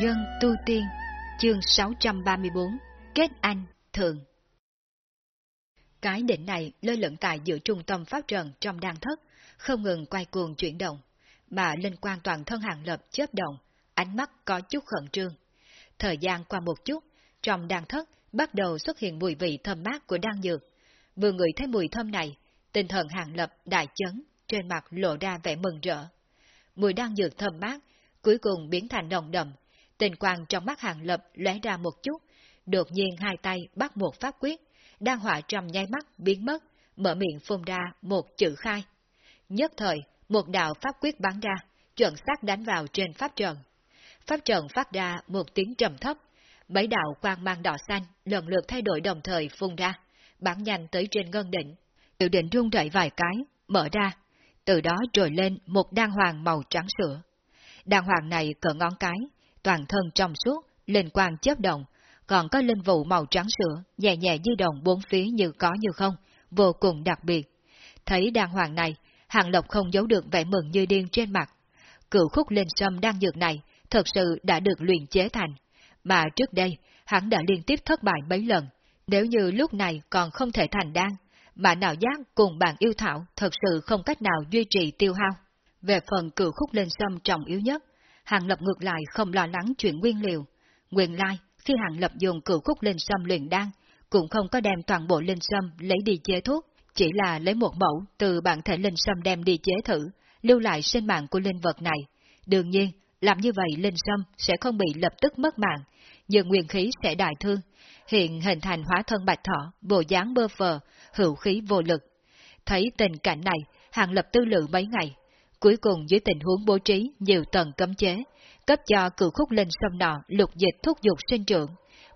nhân tu tiên, chương 634, Kết anh, thường. Cái đỉnh này lơ lửng tại giữa trung tâm pháp trận trong đan thất, không ngừng quay cuồng chuyển động, mà linh quan toàn thân hàng lập chớp động, ánh mắt có chút khẩn trương. Thời gian qua một chút, trong đan thất bắt đầu xuất hiện mùi vị thơm mát của đan dược. Vừa ngửi thấy mùi thơm này, tinh thần hàng lập đại chấn, trên mặt lộ ra vẻ mừng rỡ. Mùi đan dược thơm mát, cuối cùng biến thành nồng đậm, tình quang trong mắt hàng lập lóe ra một chút, đột nhiên hai tay bắt một pháp quyết, đang hỏa trong nháy mắt biến mất, mở miệng phun ra một chữ khai. Nhất thời, một đạo pháp quyết bắn ra, chuẩn xác đánh vào trên pháp trận. Pháp trận phát ra một tiếng trầm thấp, mấy đạo quang mang đỏ xanh lần lượt thay đổi đồng thời phun ra, bắn nhanh tới trên ngân đỉnh. tiểu đỉnh rung rẩy vài cái, mở ra, từ đó trồi lên một đan hoàng màu trắng sữa. Đan hoàng này cỡ ngón cái, toàn thân trong suốt, linh quang chớp động, còn có linh vụ màu trắng sữa, nhẹ nhẹ di động bốn phía như có như không, vô cùng đặc biệt. Thấy đan hoàng này, Hàng Lộc không giấu được vẻ mừng như điên trên mặt. Cựu khúc linh sâm đang dược này thật sự đã được luyện chế thành, mà trước đây hắn đã liên tiếp thất bại mấy lần. Nếu như lúc này còn không thể thành đan, mà nào giác cùng bạn yêu thảo thật sự không cách nào duy trì tiêu hao. Về phần cựu khúc linh sâm trọng yếu nhất, Hàng Lập ngược lại không lo lắng chuyện nguyên liệu. Nguyên lai, khi Hàng Lập dùng cửu khúc linh sâm luyện đan, cũng không có đem toàn bộ linh sâm lấy đi chế thuốc, chỉ là lấy một mẫu từ bản thể linh sâm đem đi chế thử, lưu lại sinh mạng của linh vật này. Đương nhiên, làm như vậy linh sâm sẽ không bị lập tức mất mạng, nhưng nguyên khí sẽ đại thương, hiện hình thành hóa thân bạch thỏ, bộ dáng bơ phờ, hữu khí vô lực. Thấy tình cảnh này, hàng lập tư lự mấy ngày, cuối cùng dưới tình huống bố trí nhiều tầng cấm chế, cấp cho cửu khúc linh sâm nọ lục dịch thúc dục sinh trưởng.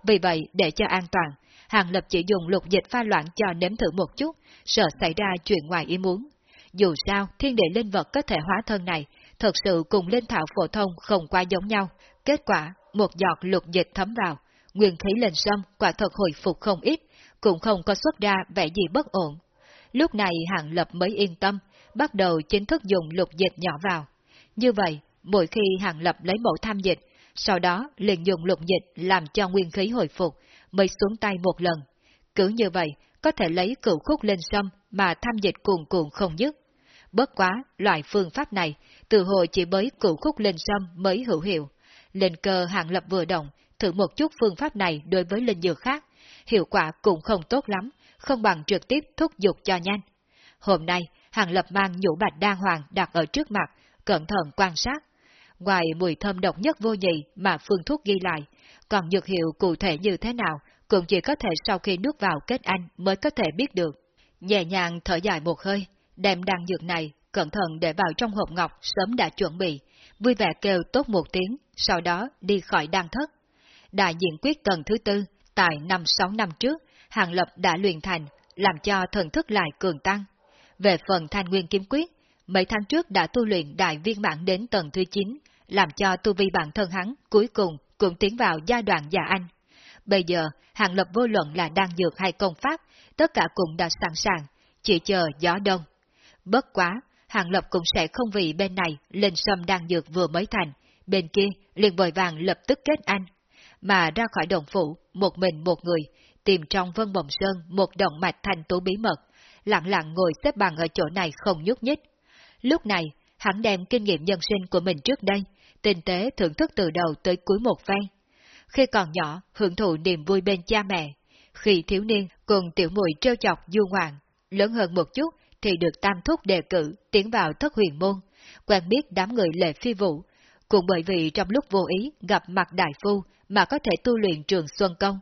Vì vậy, để cho an toàn, Hàng Lập chỉ dùng lục dịch pha loãng cho nếm thử một chút, sợ xảy ra chuyện ngoài ý muốn. Dù sao, thiên địa linh vật có thể hóa thân này, thật sự cùng linh thảo phổ thông không quá giống nhau. Kết quả, một giọt lục dịch thấm vào, nguyên khí lên sâm quả thật hồi phục không ít, cũng không có xuất ra vẻ gì bất ổn. Lúc này Hàng Lập mới yên tâm, bắt đầu chính thức dùng lục dịch nhỏ vào. Như vậy, mỗi khi Hàng Lập lấy mẫu tham dịch, sau đó liền dùng lục dịch làm cho nguyên khí hồi phục, mới xuống tay một lần. Cứ như vậy, có thể lấy cửu khúc lên sâm mà tham dịch cuồn cuộn không dứt. Bất quá, loại phương pháp này, từ hồi chỉ mới cửu khúc lên sâm mới hữu hiệu. Lên cơ hạng lập vừa động, thử một chút phương pháp này đối với linh dược khác, hiệu quả cũng không tốt lắm, không bằng trực tiếp thúc giục cho nhanh. Hôm nay, hàng lập mang nhũ bạch đa hoàng đặt ở trước mặt, cẩn thận quan sát. Ngoài mùi thơm độc nhất vô nhị mà phương thuốc ghi lại, còn dược hiệu cụ thể như thế nào cũng chỉ có thể sau khi nước vào kết anh mới có thể biết được. Nhẹ nhàng thở dài một hơi, đem đan dược này cẩn thận để vào trong hộp ngọc sớm đã chuẩn bị, vui vẻ kêu tốt một tiếng, sau đó đi khỏi đan thất. Đại diện quyết tầng thứ tư, tại năm sáu năm trước, Hàng Lập đã luyện thành, làm cho thần thức lại cường tăng. Về phần thanh nguyên kiếm quyết, mấy tháng trước đã tu luyện đại viên mãn đến tầng thứ 9, làm cho tu vi bản thân hắn cuối cùng cũng tiến vào giai đoạn già anh. Bây giờ, Hàng Lập vô luận là đang dược hay công pháp, tất cả cũng đã sẵn sàng, chỉ chờ gió đông. Bất quá, Hàng Lập cũng sẽ không vì bên này lên sâm đang dược vừa mới thành, bên kia liền vội vàng lập tức kết anh, mà ra khỏi đồng phủ, một mình một người, tìm trong vân bồng sơn một động mạch thành tố bí mật, lặng lặng ngồi xếp bằng ở chỗ này không nhúc nhích. Lúc này, hắn đem kinh nghiệm nhân sinh của mình trước đây, tinh tế thưởng thức từ đầu tới cuối một phen. Khi còn nhỏ, hưởng thụ niềm vui bên cha mẹ. Khi thiếu niên, cùng tiểu muội trêu chọc du ngoạn. Lớn hơn một chút, thì được tam thúc đề cử, tiến vào thất huyền môn, quen biết đám người lệ phi vụ. Cũng bởi vì trong lúc vô ý gặp mặt đại phu mà có thể tu luyện trường Xuân Công.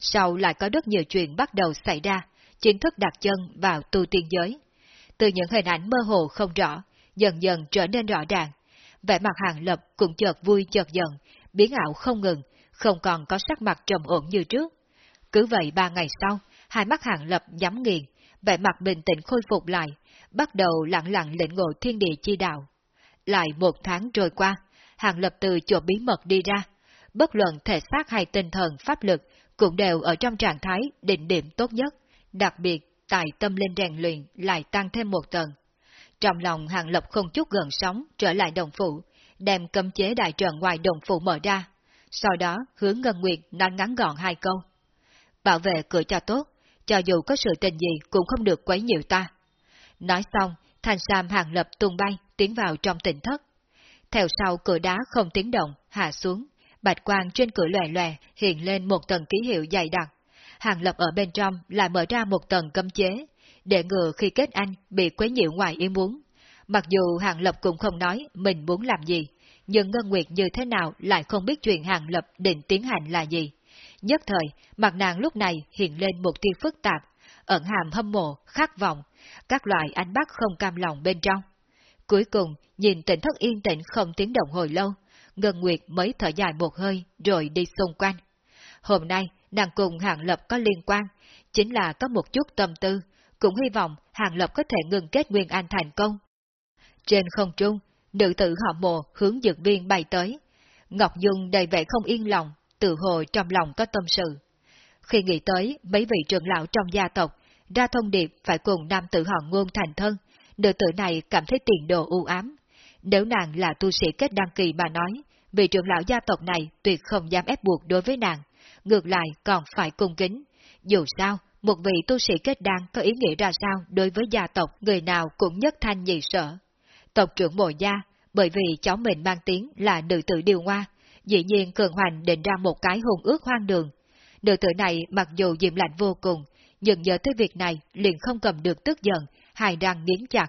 Sau lại có rất nhiều chuyện bắt đầu xảy ra, chính thức đặt chân vào tu tiên giới. Từ những hình ảnh mơ hồ không rõ, dần dần trở nên rõ ràng, vẻ mặt hàng lập cũng chợt vui chợt giận, biến ảo không ngừng, không còn có sắc mặt trầm ổn như trước. Cứ vậy ba ngày sau, hai mắt hàng lập nhắm nghiền, vẻ mặt bình tĩnh khôi phục lại, bắt đầu lặng lặng lĩnh ngộ thiên địa chi đạo. Lại một tháng trôi qua, hàng lập từ chỗ bí mật đi ra, bất luận thể xác hay tinh thần pháp lực cũng đều ở trong trạng thái định điểm tốt nhất, đặc biệt tại tâm linh rèn luyện lại tăng thêm một tầng. Trong lòng Hàng Lập không chút gần sóng trở lại đồng phụ, đem cấm chế đại trận ngoài đồng phụ mở ra. sau đó hướng Ngân Nguyệt nói ngắn gọn hai câu. Bảo vệ cửa cho tốt, cho dù có sự tình gì cũng không được quấy nhiều ta. Nói xong, thanh sam hàng lập tung bay, tiến vào trong tỉnh thất. Theo sau cửa đá không tiếng động, hạ xuống, bạch quang trên cửa lòe lòe hiện lên một tầng ký hiệu dày đặc. Hàng lập ở bên trong lại mở ra một tầng cấm chế, để ngừa khi kết anh bị quấy nhiễu ngoài ý muốn. Mặc dù Hàng Lập cũng không nói mình muốn làm gì, nhưng Ngân Nguyệt như thế nào lại không biết chuyện Hàng Lập định tiến hành là gì. Nhất thời, mặt nàng lúc này hiện lên một tia phức tạp, ẩn hàm hâm mộ, khát vọng, các loại ánh mắt không cam lòng bên trong. Cuối cùng, nhìn tỉnh thất yên tĩnh không tiếng động hồi lâu, Ngân Nguyệt mới thở dài một hơi rồi đi xung quanh. Hôm nay, nàng cùng Hàng Lập có liên quan, chính là có một chút tâm tư, cũng hy vọng Hàng Lập có thể ngừng kết Nguyên An thành công. Trên không trung, nữ tử họ mồ hướng dược viên bay tới. Ngọc Dung đầy vẻ không yên lòng, tự hồ trong lòng có tâm sự. Khi nghĩ tới mấy vị trưởng lão trong gia tộc, ra thông điệp phải cùng nam tử họ ngôn thành thân, nữ tử này cảm thấy tiền đồ u ám. Nếu nàng là tu sĩ kết đăng kỳ mà nói, vị trưởng lão gia tộc này tuyệt không dám ép buộc đối với nàng, ngược lại còn phải cung kính. Dù sao, một vị tu sĩ kết đan có ý nghĩa ra sao đối với gia tộc, người nào cũng nhất thanh nhị sở. Tộc trưởng mộ gia, bởi vì cháu mình mang tiếng là nữ tử điều hoa, dĩ nhiên Cường Hoành định ra một cái hùng ước hoang đường. Nữ tử này mặc dù diệm lạnh vô cùng, nhưng nhớ tới việc này liền không cầm được tức giận, hài răng nghiến chặt.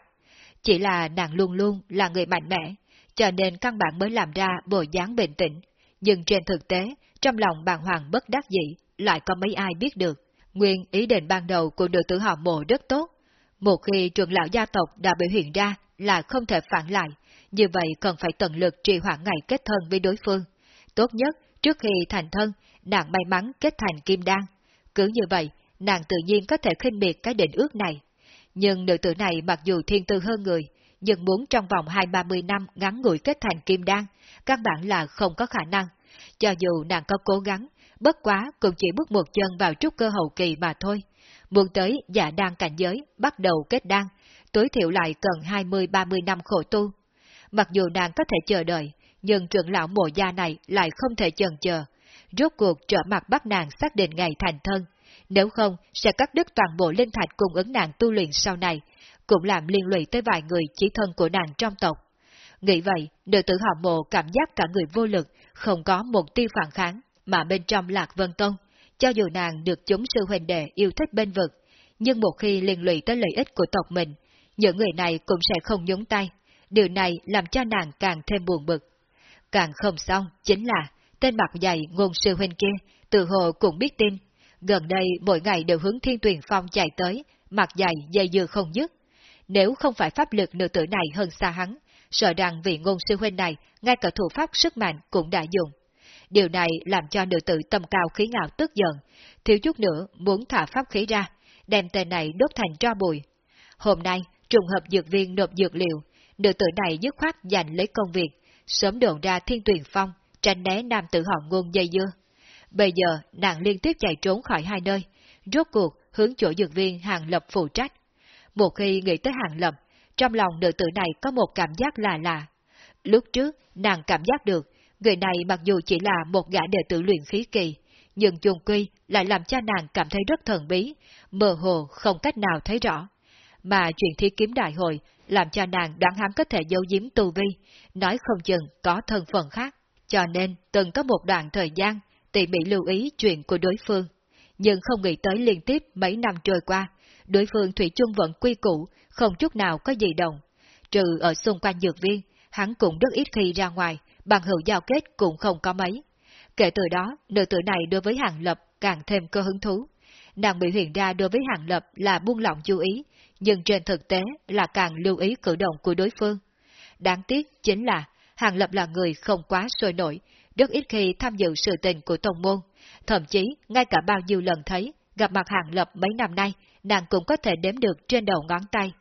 Chỉ là nàng luôn luôn là người mạnh mẽ, cho nên căn bản mới làm ra bộ dáng bình tĩnh. Nhưng trên thực tế, trong lòng bàng hoàng bất đắc dĩ, lại có mấy ai biết được. Nguyên ý định ban đầu của nữ tử họ mộ rất tốt. Một khi trường lão gia tộc đã biểu hiện ra là không thể phản lại, như vậy cần phải tận lực trì hoãn ngày kết thân với đối phương. Tốt nhất, trước khi thành thân, nàng may mắn kết thành kim đan. Cứ như vậy, nàng tự nhiên có thể khinh biệt cái định ước này. Nhưng nữ tử này mặc dù thiên tư hơn người, nhưng muốn trong vòng hai ba mươi năm ngắn ngủi kết thành kim đan, các bạn là không có khả năng. Cho dù nàng có cố gắng, bất quá cũng chỉ bước một chân vào trúc cơ hậu kỳ mà thôi. Muốn tới giả đan cảnh giới, bắt đầu kết đan, tối thiểu lại cần 20-30 năm khổ tu. Mặc dù nàng có thể chờ đợi, nhưng trưởng lão mộ gia này lại không thể chần chờ. Rốt cuộc trở mặt bắt nàng xác định ngày thành thân, nếu không sẽ cắt đứt toàn bộ linh thạch cung ứng nàng tu luyện sau này, cũng làm liên lụy tới vài người chỉ thân của nàng trong tộc. Nghĩ vậy, nữ tử họ mộ cảm giác cả người vô lực, không có một tiêu phản kháng, mà bên trong lạc vân tông, cho dù nàng được chúng sư huynh đệ yêu thích bên vực, nhưng một khi liên lụy tới lợi ích của tộc mình, những người này cũng sẽ không nhúng tay. Điều này làm cho nàng càng thêm buồn bực. Càng không xong, chính là tên mặt dày ngôn sư huynh kia, từ hồ cũng biết tin. Gần đây mỗi ngày đều hướng thiên tuyền phong chạy tới, mặt dày dây dưa không dứt. Nếu không phải pháp lực nữ tử này hơn xa hắn, sợ rằng vị ngôn sư huynh này, ngay cả thủ pháp sức mạnh cũng đã dùng. Điều này làm cho nữ tử tâm cao khí ngạo tức giận, thiếu chút nữa muốn thả pháp khí ra, đem tên này đốt thành tro bụi. Hôm nay, trùng hợp dược viên nộp dược liệu, nữ tử này dứt khoát giành lấy công việc, sớm đồn ra thiên tuyển phong, tranh né nam tử họ ngôn dây dưa. Bây giờ, nàng liên tiếp chạy trốn khỏi hai nơi, rốt cuộc hướng chỗ dược viên hàng lập phụ trách. Một khi nghĩ tới hàng lập, trong lòng nữ tử này có một cảm giác lạ lạ. Lúc trước, nàng cảm giác được, người này mặc dù chỉ là một gã đệ tử luyện khí kỳ, nhưng chung quy lại làm cho nàng cảm thấy rất thần bí, mơ hồ không cách nào thấy rõ. Mà chuyện thi kiếm đại hội làm cho nàng đoán hắn có thể giấu giếm tu vi, nói không chừng có thân phận khác. Cho nên từng có một đoạn thời gian tỉ mỉ lưu ý chuyện của đối phương. Nhưng không nghĩ tới liên tiếp mấy năm trôi qua, đối phương Thủy chung vẫn quy củ, không chút nào có gì động. Trừ ở xung quanh dược viên, hắn cũng rất ít khi ra ngoài, bằng hữu giao kết cũng không có mấy. Kể từ đó, nữ tử này đối với Hàng Lập càng thêm cơ hứng thú. Nàng bị hiện ra đối với Hàng Lập là buông lỏng chú ý, nhưng trên thực tế là càng lưu ý cử động của đối phương. Đáng tiếc chính là Hàng Lập là người không quá sôi nổi, rất ít khi tham dự sự tình của tông môn, thậm chí ngay cả bao nhiêu lần thấy, gặp mặt Hàng Lập mấy năm nay, nàng cũng có thể đếm được trên đầu ngón tay.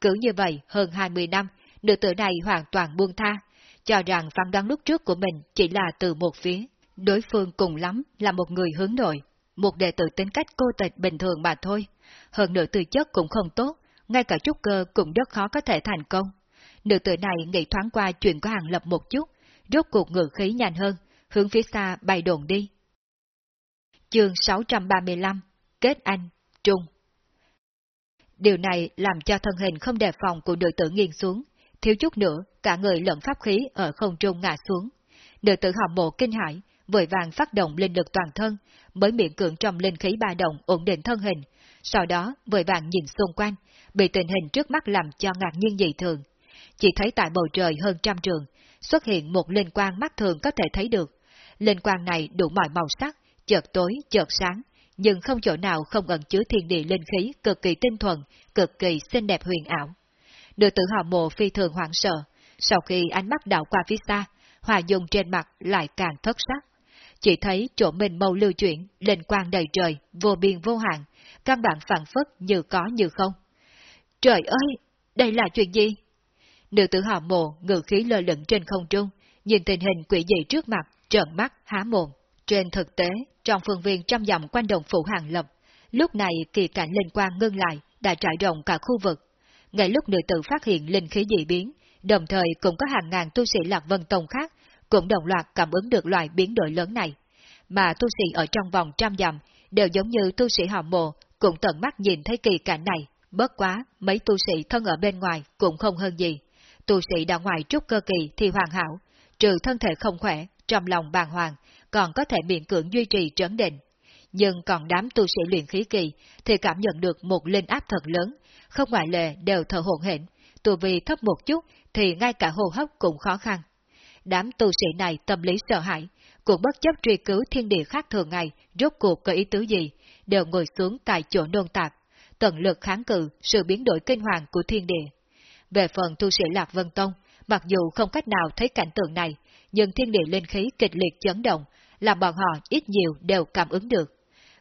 Cứ như vậy, hơn 20 năm, nữ tử này hoàn toàn buông tha, cho rằng phán đoán lúc trước của mình chỉ là từ một phía. Đối phương cùng lắm là một người hướng nội, một đệ tử tính cách cô tịch bình thường mà thôi. Hơn nữa tư chất cũng không tốt, ngay cả trúc cơ cũng rất khó có thể thành công. Nữ tử này nghĩ thoáng qua chuyện của Hàng Lập một chút, rốt cuộc ngự khí nhanh hơn, hướng phía xa bay đồn đi. Chương 635 Kết Anh, Trung Điều này làm cho thân hình không đề phòng của nữ tử nghiêng xuống, thiếu chút nữa, cả người lẫn pháp khí ở không trung ngã xuống. Nữ tử hòm mộ kinh hãi, vội vàng phát động linh lực toàn thân, mới miệng cưỡng trong linh khí ba động ổn định thân hình, sau đó vội vàng nhìn xung quanh, bị tình hình trước mắt làm cho ngạc nhiên dị thường. Chỉ thấy tại bầu trời hơn trăm trường, xuất hiện một linh quang mắt thường có thể thấy được. Linh quang này đủ mọi màu sắc, chợt tối, chợt sáng, nhưng không chỗ nào không ẩn chứa thiên địa linh khí cực kỳ tinh thuần, cực kỳ xinh đẹp huyền ảo. Nữ tử họ mộ phi thường hoảng sợ, sau khi ánh mắt đảo qua phía xa, hòa dung trên mặt lại càng thất sắc. Chỉ thấy chỗ mình mâu lưu chuyển, lên quang đầy trời, vô biên vô hạn, căn bản phản phất như có như không. Trời ơi, đây là chuyện gì? Nữ tử họ mộ ngự khí lơ lửng trên không trung, nhìn tình hình quỷ dị trước mặt, trợn mắt, há mồm. Trên thực tế, trong phương viên trăm dặm quanh đồng phủ hàng lập, lúc này kỳ cảnh linh quang ngưng lại, đã trải rộng cả khu vực. Ngay lúc nữ tử phát hiện linh khí dị biến, đồng thời cũng có hàng ngàn tu sĩ Lạc Vân Tông khác, cũng đồng loạt cảm ứng được loại biến đổi lớn này. Mà tu sĩ ở trong vòng trăm dặm đều giống như tu sĩ họ mộ, cũng tận mắt nhìn thấy kỳ cảnh này. Bớt quá, mấy tu sĩ thân ở bên ngoài cũng không hơn gì. Tu sĩ đã ngoài trúc cơ kỳ thì hoàn hảo, trừ thân thể không khỏe, trong lòng bàng hoàng, còn có thể miễn cưỡng duy trì trấn định. Nhưng còn đám tu sĩ luyện khí kỳ thì cảm nhận được một linh áp thật lớn, không ngoại lệ đều thở hổn hển, tu vi thấp một chút thì ngay cả hô hấp cũng khó khăn. Đám tu sĩ này tâm lý sợ hãi, cũng bất chấp truy cứu thiên địa khác thường ngày, rốt cuộc có ý tứ gì, đều ngồi xuống tại chỗ nôn tạp, tận lực kháng cự sự biến đổi kinh hoàng của thiên địa. Về phần tu sĩ Lạc Vân Tông, mặc dù không cách nào thấy cảnh tượng này, nhưng thiên địa linh khí kịch liệt chấn động, làm bọn họ ít nhiều đều cảm ứng được.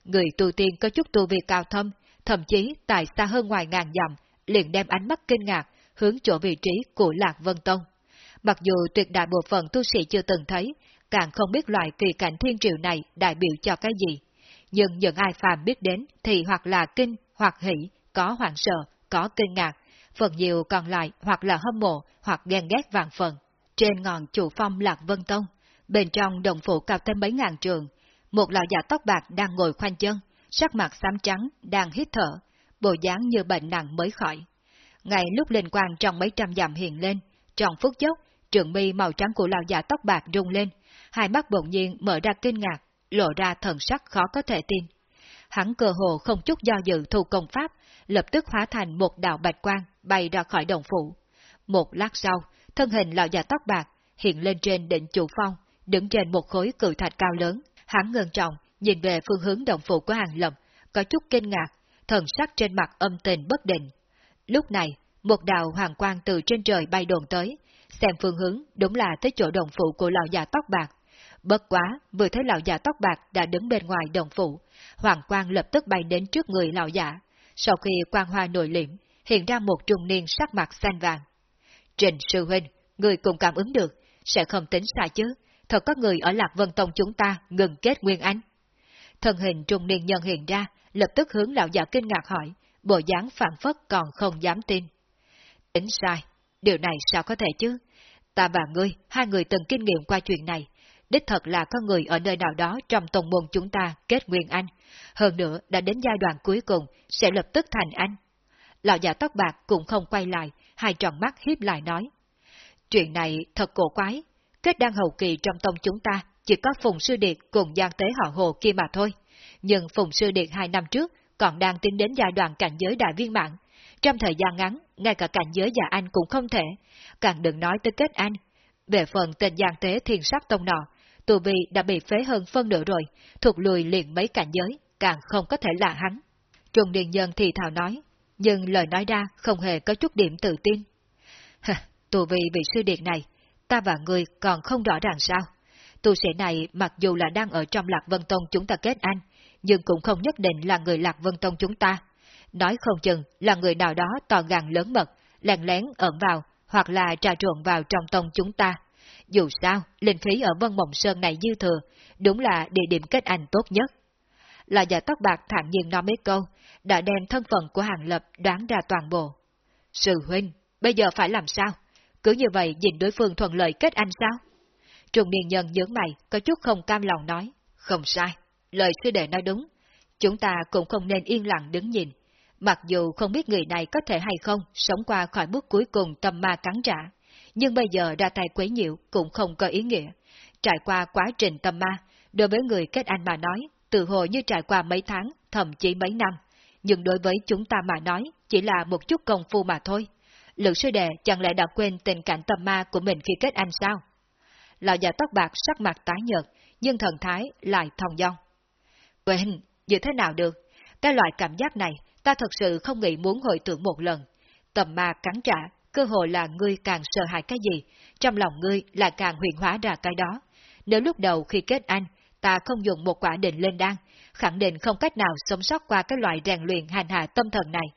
Người tu tiên có chút tu vi cao thâm, thậm chí tại xa hơn ngoài ngàn dặm, liền đem ánh mắt kinh ngạc hướng chỗ vị trí của Lạc Vân Tông. Mặc dù tuyệt đại bộ phận tu sĩ chưa từng thấy, càng không biết loại kỳ cảnh thiên triều này đại biểu cho cái gì. Nhưng những ai phàm biết đến thì hoặc là kinh, hoặc hỷ, có hoảng sợ, có kinh ngạc, phần nhiều còn lại hoặc là hâm mộ, hoặc ghen ghét vàng phần. Trên ngọn chủ phong Lạc Vân Tông, bên trong đồng phủ cao thêm mấy ngàn trường, một lão già tóc bạc đang ngồi khoanh chân, sắc mặt xám trắng, đang hít thở, bộ dáng như bệnh nặng mới khỏi. Ngay lúc lên quang trong mấy trăm dặm hiện lên, trong phút chốc, trường mi màu trắng của lão già tóc bạc rung lên, hai mắt bỗng nhiên mở ra kinh ngạc, lộ ra thần sắc khó có thể tin. Hắn cơ hồ không chút do dự thu công pháp, lập tức hóa thành một đạo bạch quang bay ra khỏi đồng phủ. Một lát sau, thân hình lão già tóc bạc hiện lên trên đỉnh chủ phong, đứng trên một khối cự thạch cao lớn. Hắn ngân trọng, nhìn về phương hướng đồng phủ của hàng lập, có chút kinh ngạc, thần sắc trên mặt âm tình bất định. Lúc này, một đạo hoàng quang từ trên trời bay đồn tới, xem phương hướng đúng là tới chỗ đồng phủ của lão già tóc bạc. Bất quá, vừa thấy lão già tóc bạc đã đứng bên ngoài đồng phủ, hoàng quang lập tức bay đến trước người lão già. Sau khi quang hoa nổi liễm, hiện ra một trung niên sắc mặt xanh vàng. Trình sư huynh, người cùng cảm ứng được, sẽ không tính sai chứ, thật có người ở Lạc Vân Tông chúng ta ngừng kết Nguyên Anh. Thân hình trung niên nhân hiện ra, lập tức hướng lão già kinh ngạc hỏi, bộ dáng phản phất còn không dám tin. Tính sai, điều này sao có thể chứ? Ta và ngươi, hai người từng kinh nghiệm qua chuyện này, đích thật là có người ở nơi nào đó trong tông môn chúng ta kết Nguyên Anh, hơn nữa đã đến giai đoạn cuối cùng sẽ lập tức thành anh. Lão già tóc bạc cũng không quay lại, hai tròn mắt hiếp lại nói. Chuyện này thật cổ quái, kết đang hậu kỳ trong tông chúng ta chỉ có Phùng Sư Điệt cùng Giang Tế họ Hồ kia mà thôi. Nhưng Phùng Sư Điệt hai năm trước còn đang tiến đến giai đoạn cảnh giới đại viên mạng. Trong thời gian ngắn, ngay cả cảnh giới già anh cũng không thể, càng đừng nói tới kết anh. Về phần tên Giang Tế thiền sắc tông nọ, tù bị đã bị phế hơn phân nửa rồi, thuộc lùi liền mấy cảnh giới, càng không có thể là hắn. Trung Điền Nhân thì thào nói, nhưng lời nói ra không hề có chút điểm tự tin. tù vì vị sư điệt này, ta và ngươi còn không rõ ràng sao? Tu sĩ này mặc dù là đang ở trong Lạc Vân Tông chúng ta kết anh, nhưng cũng không nhất định là người Lạc Vân Tông chúng ta. Nói không chừng là người nào đó to gan lớn mật, lèn lén ẩn vào, hoặc là trà trộn vào trong tông chúng ta. Dù sao, linh khí ở Vân Mộng Sơn này dư thừa, đúng là địa điểm kết anh tốt nhất. Là già tóc bạc thản nhiên nói mấy câu, đã đem thân phận của hàng lập đoán ra toàn bộ. Sư huynh, bây giờ phải làm sao? Cứ như vậy nhìn đối phương thuận lợi kết anh sao? Trùng niên nhân nhướng mày, có chút không cam lòng nói. Không sai, lời sư đệ nói đúng. Chúng ta cũng không nên yên lặng đứng nhìn. Mặc dù không biết người này có thể hay không sống qua khỏi bước cuối cùng tâm ma cắn trả, nhưng bây giờ ra tay quấy nhiễu cũng không có ý nghĩa. Trải qua quá trình tâm ma, đối với người kết anh mà nói, từ hồi như trải qua mấy tháng, thậm chí mấy năm, nhưng đối với chúng ta mà nói, chỉ là một chút công phu mà thôi. Lượng sư đệ chẳng lẽ đã quên tình cảnh tâm ma của mình khi kết anh sao? Lão già tóc bạc sắc mặt tái nhợt, nhưng thần thái lại thong dong. Quên, như thế nào được? Cái loại cảm giác này, ta thật sự không nghĩ muốn hồi tưởng một lần. Tầm ma cắn trả, cơ hội là ngươi càng sợ hãi cái gì, trong lòng ngươi là càng huyền hóa ra cái đó. Nếu lúc đầu khi kết anh, ta không dùng một quả định lên đan, khẳng định không cách nào sống sót qua cái loại rèn luyện hành hạ tâm thần này.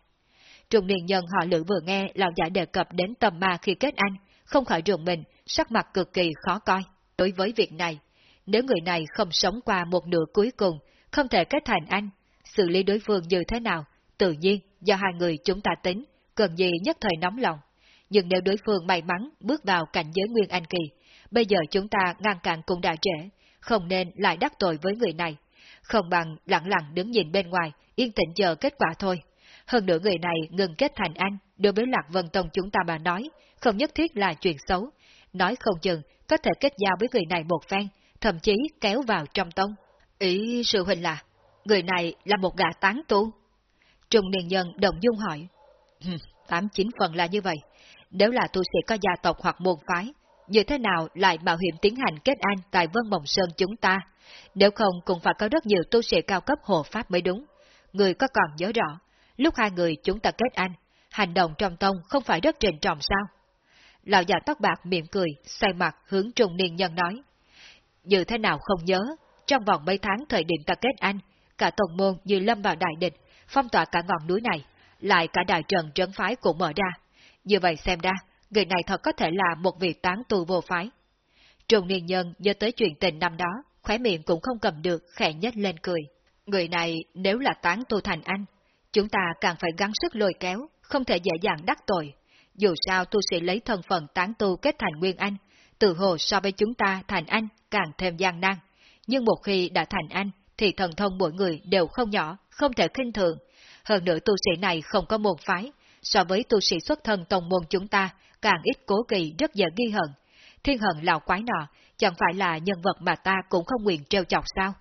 Trung niên nhân họ lữ vừa nghe lão giả dạ đề cập đến tầm ma khi kết anh, không khỏi rùng mình, sắc mặt cực kỳ khó coi. Đối với việc này, nếu người này không sống qua một nửa cuối cùng, không thể kết thành anh, xử lý đối phương như thế nào, tự nhiên do hai người chúng ta tính, cần gì nhất thời nóng lòng. Nhưng nếu đối phương may mắn bước vào cảnh giới Nguyên Anh Kỳ, bây giờ chúng ta ngăn cản cũng đã trễ, không nên lại đắc tội với người này. Không bằng lặng lặng đứng nhìn bên ngoài, yên tĩnh chờ kết quả thôi. Hơn nữa người này ngừng kết thành anh, đối với Lạc Vân Tông chúng ta mà nói, không nhất thiết là chuyện xấu. Nói không chừng, có thể kết giao với người này một phen, thậm chí kéo vào trong tông. Ý sự huynh là, người này là một gã tán tu. Trung niên nhân đồng dung hỏi. Tám chín phần là như vậy. Nếu là tu sĩ có gia tộc hoặc môn phái, như thế nào lại mạo hiểm tiến hành kết an tại Vân Mộng Sơn chúng ta? Nếu không cũng phải có rất nhiều tu sĩ cao cấp hộ pháp mới đúng. Người có còn nhớ rõ, lúc hai người chúng ta kết anh, hành động trong tông không phải rất trình trọng sao? Lão già tóc bạc miệng cười, xoay mặt hướng trung niên nhân nói. Như thế nào không nhớ, trong vòng mấy tháng thời điểm ta kết anh, cả tổng môn như lâm vào đại địch, phong tỏa cả ngọn núi này, lại cả đại trần trấn phái cũng mở ra. Như vậy xem ra, người này thật có thể là một vị tán tu vô phái. Trung niên nhân nhớ tới chuyện tình năm đó, khóe miệng cũng không cầm được, khẽ nhất lên cười. Người này nếu là tán tu thành anh, chúng ta càng phải gắng sức lôi kéo, không thể dễ dàng đắc tội. Dù sao tu sĩ lấy thân phận tán tu kết thành nguyên anh, từ hồ so với chúng ta thành anh càng thêm gian nan. Nhưng một khi đã thành anh, thì thần thông mỗi người đều không nhỏ, không thể khinh thường. Hơn nữa tu sĩ này không có môn phái, so với tu sĩ xuất thân tông môn chúng ta, càng ít cố kỳ rất dễ ghi hận. Thiên hận lão quái nọ, chẳng phải là nhân vật mà ta cũng không nguyện treo chọc sao?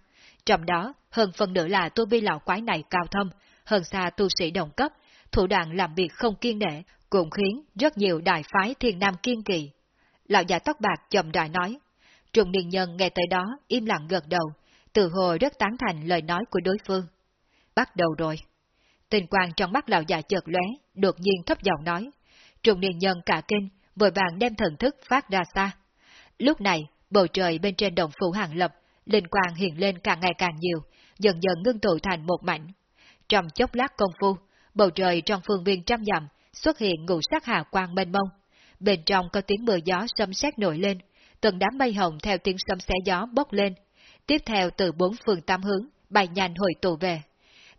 Trong đó, hơn phần nữa là tu vi lão quái này cao thâm, hơn xa tu sĩ đồng cấp, thủ đoạn làm việc không kiên nể, cũng khiến rất nhiều đại phái thiên nam kiên kỳ. Lão già tóc bạc chậm rãi nói. Trùng niên nhân nghe tới đó im lặng gật đầu, từ hồ rất tán thành lời nói của đối phương. Bắt đầu rồi. Tình quang trong mắt lão già chợt lóe, đột nhiên thấp giọng nói. Trùng niên nhân cả kinh, vội vàng đem thần thức phát ra xa. Lúc này, bầu trời bên trên đồng phủ hàng lập, linh quang hiện lên càng ngày càng nhiều, dần dần ngưng tụ thành một mảnh. Trong chốc lát công phu, bầu trời trong phương viên trăm dặm xuất hiện ngũ sắc hà quang mênh mông. Bên trong có tiếng mưa gió sấm sét nổi lên, từng đám mây hồng theo tiếng sấm xé gió bốc lên. Tiếp theo từ bốn phương tam hướng, bay nhanh hồi tụ về.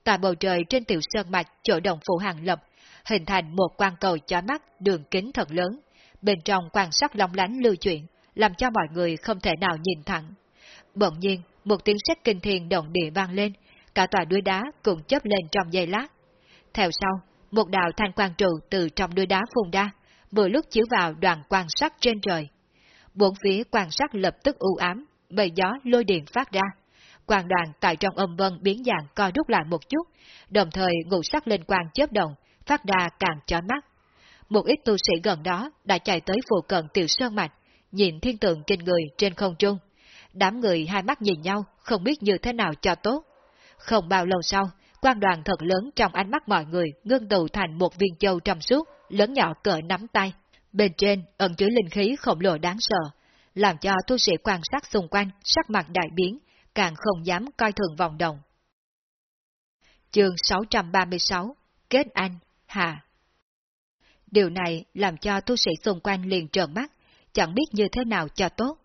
Tại bầu trời trên tiểu sơn mạch chỗ đồng phủ hàng lập, hình thành một quang cầu chói mắt đường kính thật lớn. Bên trong quan sắc long lánh lưu chuyển, làm cho mọi người không thể nào nhìn thẳng. Bỗng nhiên, một tiếng sét kinh thiên động địa vang lên, cả tòa đuôi đá cũng chớp lên trong giây lát. Theo sau, một đạo thanh quang trụ từ trong đuôi đá phun ra, vừa lúc chiếu vào đoàn quan sắc trên trời. Bốn phía quan sắc lập tức u ám, bầy gió lôi điện phát ra. Quang đoàn tại trong âm vân biến dạng co rút lại một chút, đồng thời ngũ sắc lên quang chớp động, phát ra càng chói mắt. Một ít tu sĩ gần đó đã chạy tới phụ cận tiểu sơn mạch, nhìn thiên tượng kinh người trên không trung. Đám người hai mắt nhìn nhau, không biết như thế nào cho tốt. Không bao lâu sau, quan đoàn thật lớn trong ánh mắt mọi người ngưng tụ thành một viên châu trong suốt, lớn nhỏ cỡ nắm tay. Bên trên ẩn chứa linh khí khổng lồ đáng sợ, làm cho tu sĩ quan sát xung quanh sắc mặt đại biến, càng không dám coi thường vòng đồng. Chương 636 Kết Anh, Hà Điều này làm cho tu sĩ xung quanh liền trợn mắt, chẳng biết như thế nào cho tốt.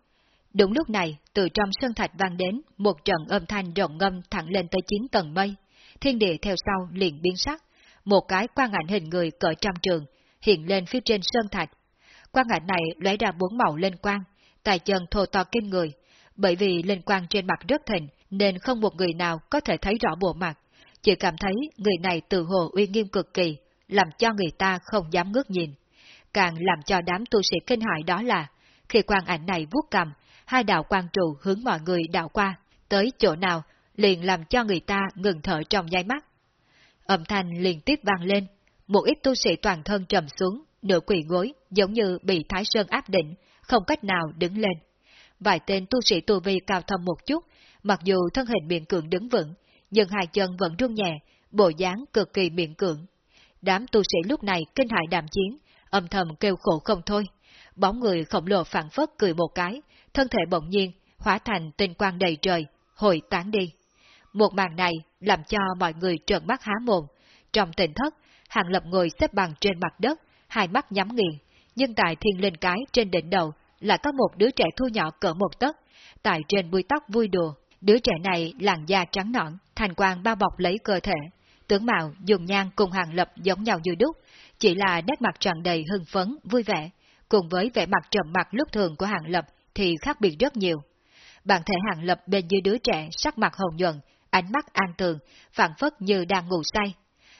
Đúng lúc này, từ trong sân thạch vang đến một trận âm thanh rộng ngâm thẳng lên tới chín tầng mây. Thiên địa theo sau liền biến sắc, một cái quang ảnh hình người cỡ trăm trường hiện lên phía trên sơn thạch. quang ảnh này lóe ra bốn màu lên quang, tài chân thô to kinh người, bởi vì lên quang trên mặt rất thịnh nên không một người nào có thể thấy rõ bộ mặt, chỉ cảm thấy người này tự hồ uy nghiêm cực kỳ, làm cho người ta không dám ngước nhìn. Càng làm cho đám tu sĩ kinh hại đó là, khi quang ảnh này vuốt cầm, hai đạo quan trụ hướng mọi người đạo qua, tới chỗ nào liền làm cho người ta ngừng thở trong nháy mắt. Âm thanh liên tiếp vang lên, một ít tu sĩ toàn thân trầm xuống, nửa quỳ gối, giống như bị Thái Sơn áp định, không cách nào đứng lên. Vài tên tu sĩ tu vi cao thâm một chút, mặc dù thân hình miệng cường đứng vững, nhưng hai chân vẫn rung nhẹ, bộ dáng cực kỳ miệng cường. Đám tu sĩ lúc này kinh hại đàm chiến, âm thầm kêu khổ không thôi. Bóng người khổng lồ phản phất cười một cái, thân thể bỗng nhiên, hóa thành tinh quang đầy trời, hồi tán đi. Một màn này làm cho mọi người trợn mắt há mồm. Trong tỉnh thất, Hàng Lập ngồi xếp bằng trên mặt đất, hai mắt nhắm nghiền, nhưng tại thiên linh cái trên đỉnh đầu là có một đứa trẻ thu nhỏ cỡ một tấc, tại trên bùi tóc vui đùa. Đứa trẻ này làn da trắng nõn, thành quang bao bọc lấy cơ thể, tướng mạo dùng nhang cùng Hàng Lập giống nhau như đúc, chỉ là nét mặt tràn đầy hưng phấn, vui vẻ, cùng với vẻ mặt trầm mặt lúc thường của Hàng Lập thì khác biệt rất nhiều. Bản thể Hàng Lập bên dưới đứa trẻ sắc mặt hồng nhuận, ánh mắt an tường, phản phất như đang ngủ say.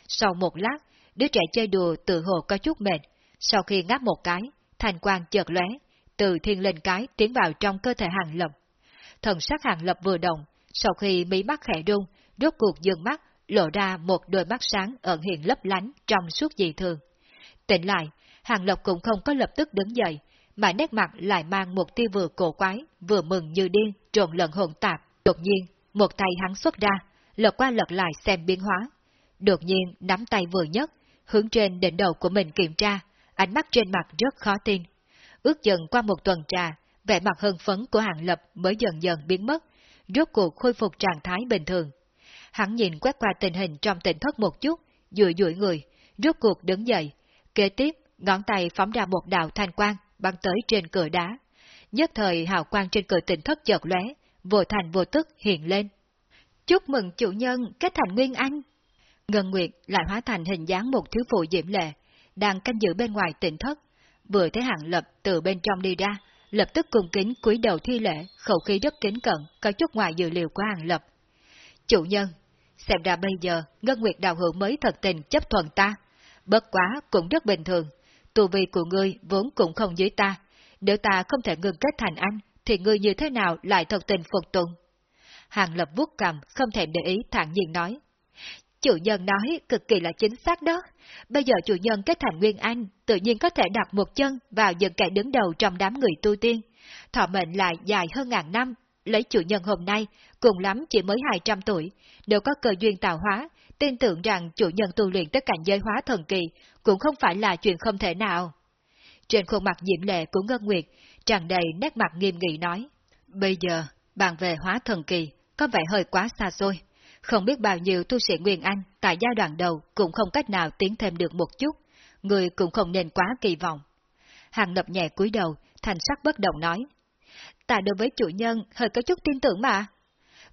Sau một lát, đứa trẻ chơi đùa tự hồ có chút mệt, sau khi ngáp một cái, thành quang chợt lóe, từ thiên lên cái tiến vào trong cơ thể hàng lập. Thần sắc hàng lập vừa động, sau khi mí mắt khẽ rung, rốt cuộc dừng mắt, lộ ra một đôi mắt sáng ẩn hiện lấp lánh trong suốt dị thường. Tỉnh lại, hàng lập cũng không có lập tức đứng dậy, mà nét mặt lại mang một tia vừa cổ quái, vừa mừng như điên, trộn lẫn hỗn tạp. Đột nhiên, một tay hắn xuất ra, lật qua lật lại xem biến hóa. Đột nhiên nắm tay vừa nhất, hướng trên đỉnh đầu của mình kiểm tra, ánh mắt trên mặt rất khó tin. Ước dần qua một tuần trà, vẻ mặt hưng phấn của Hàng Lập mới dần dần biến mất, rốt cuộc khôi phục trạng thái bình thường. Hắn nhìn quét qua tình hình trong tỉnh thất một chút, dụi dụi người, rốt cuộc đứng dậy. Kế tiếp, ngón tay phóng ra một đạo thanh quang, bắn tới trên cửa đá. Nhất thời hào quang trên cửa tỉnh thất chợt lóe, vô thành vô tức hiện lên. Chúc mừng chủ nhân kết thành Nguyên Anh! Ngân Nguyệt lại hóa thành hình dáng một thiếu phụ diễm lệ, đang canh giữ bên ngoài tỉnh thất. Vừa thấy hạng lập từ bên trong đi ra, lập tức cung kính cúi đầu thi lễ, khẩu khí rất kính cận, có chút ngoài dự liệu của hàng lập. Chủ nhân, xem ra bây giờ Ngân Nguyệt đào hữu mới thật tình chấp thuận ta. Bất quá cũng rất bình thường, tù vi của ngươi vốn cũng không dưới ta. Nếu ta không thể ngừng kết thành anh, thì ngươi như thế nào lại thật tình phục tùng? Hàng lập vuốt cầm, không thèm để ý thản nhiên nói. Chủ nhân nói cực kỳ là chính xác đó. Bây giờ chủ nhân kết thành Nguyên Anh, tự nhiên có thể đặt một chân vào những kẻ đứng đầu trong đám người tu tiên. Thọ mệnh lại dài hơn ngàn năm, lấy chủ nhân hôm nay, cùng lắm chỉ mới 200 tuổi. đều có cơ duyên tạo hóa, tin tưởng rằng chủ nhân tu luyện tới cảnh giới hóa thần kỳ, cũng không phải là chuyện không thể nào. Trên khuôn mặt diễm lệ của Ngân Nguyệt, tràn đầy nét mặt nghiêm nghị nói. Bây giờ, bàn về hóa thần kỳ, có vẻ hơi quá xa xôi. Không biết bao nhiêu tu sĩ Nguyên Anh tại giai đoạn đầu cũng không cách nào tiến thêm được một chút, người cũng không nên quá kỳ vọng. Hàng lập nhẹ cúi đầu, thành sắc bất động nói. Ta đối với chủ nhân hơi có chút tin tưởng mà.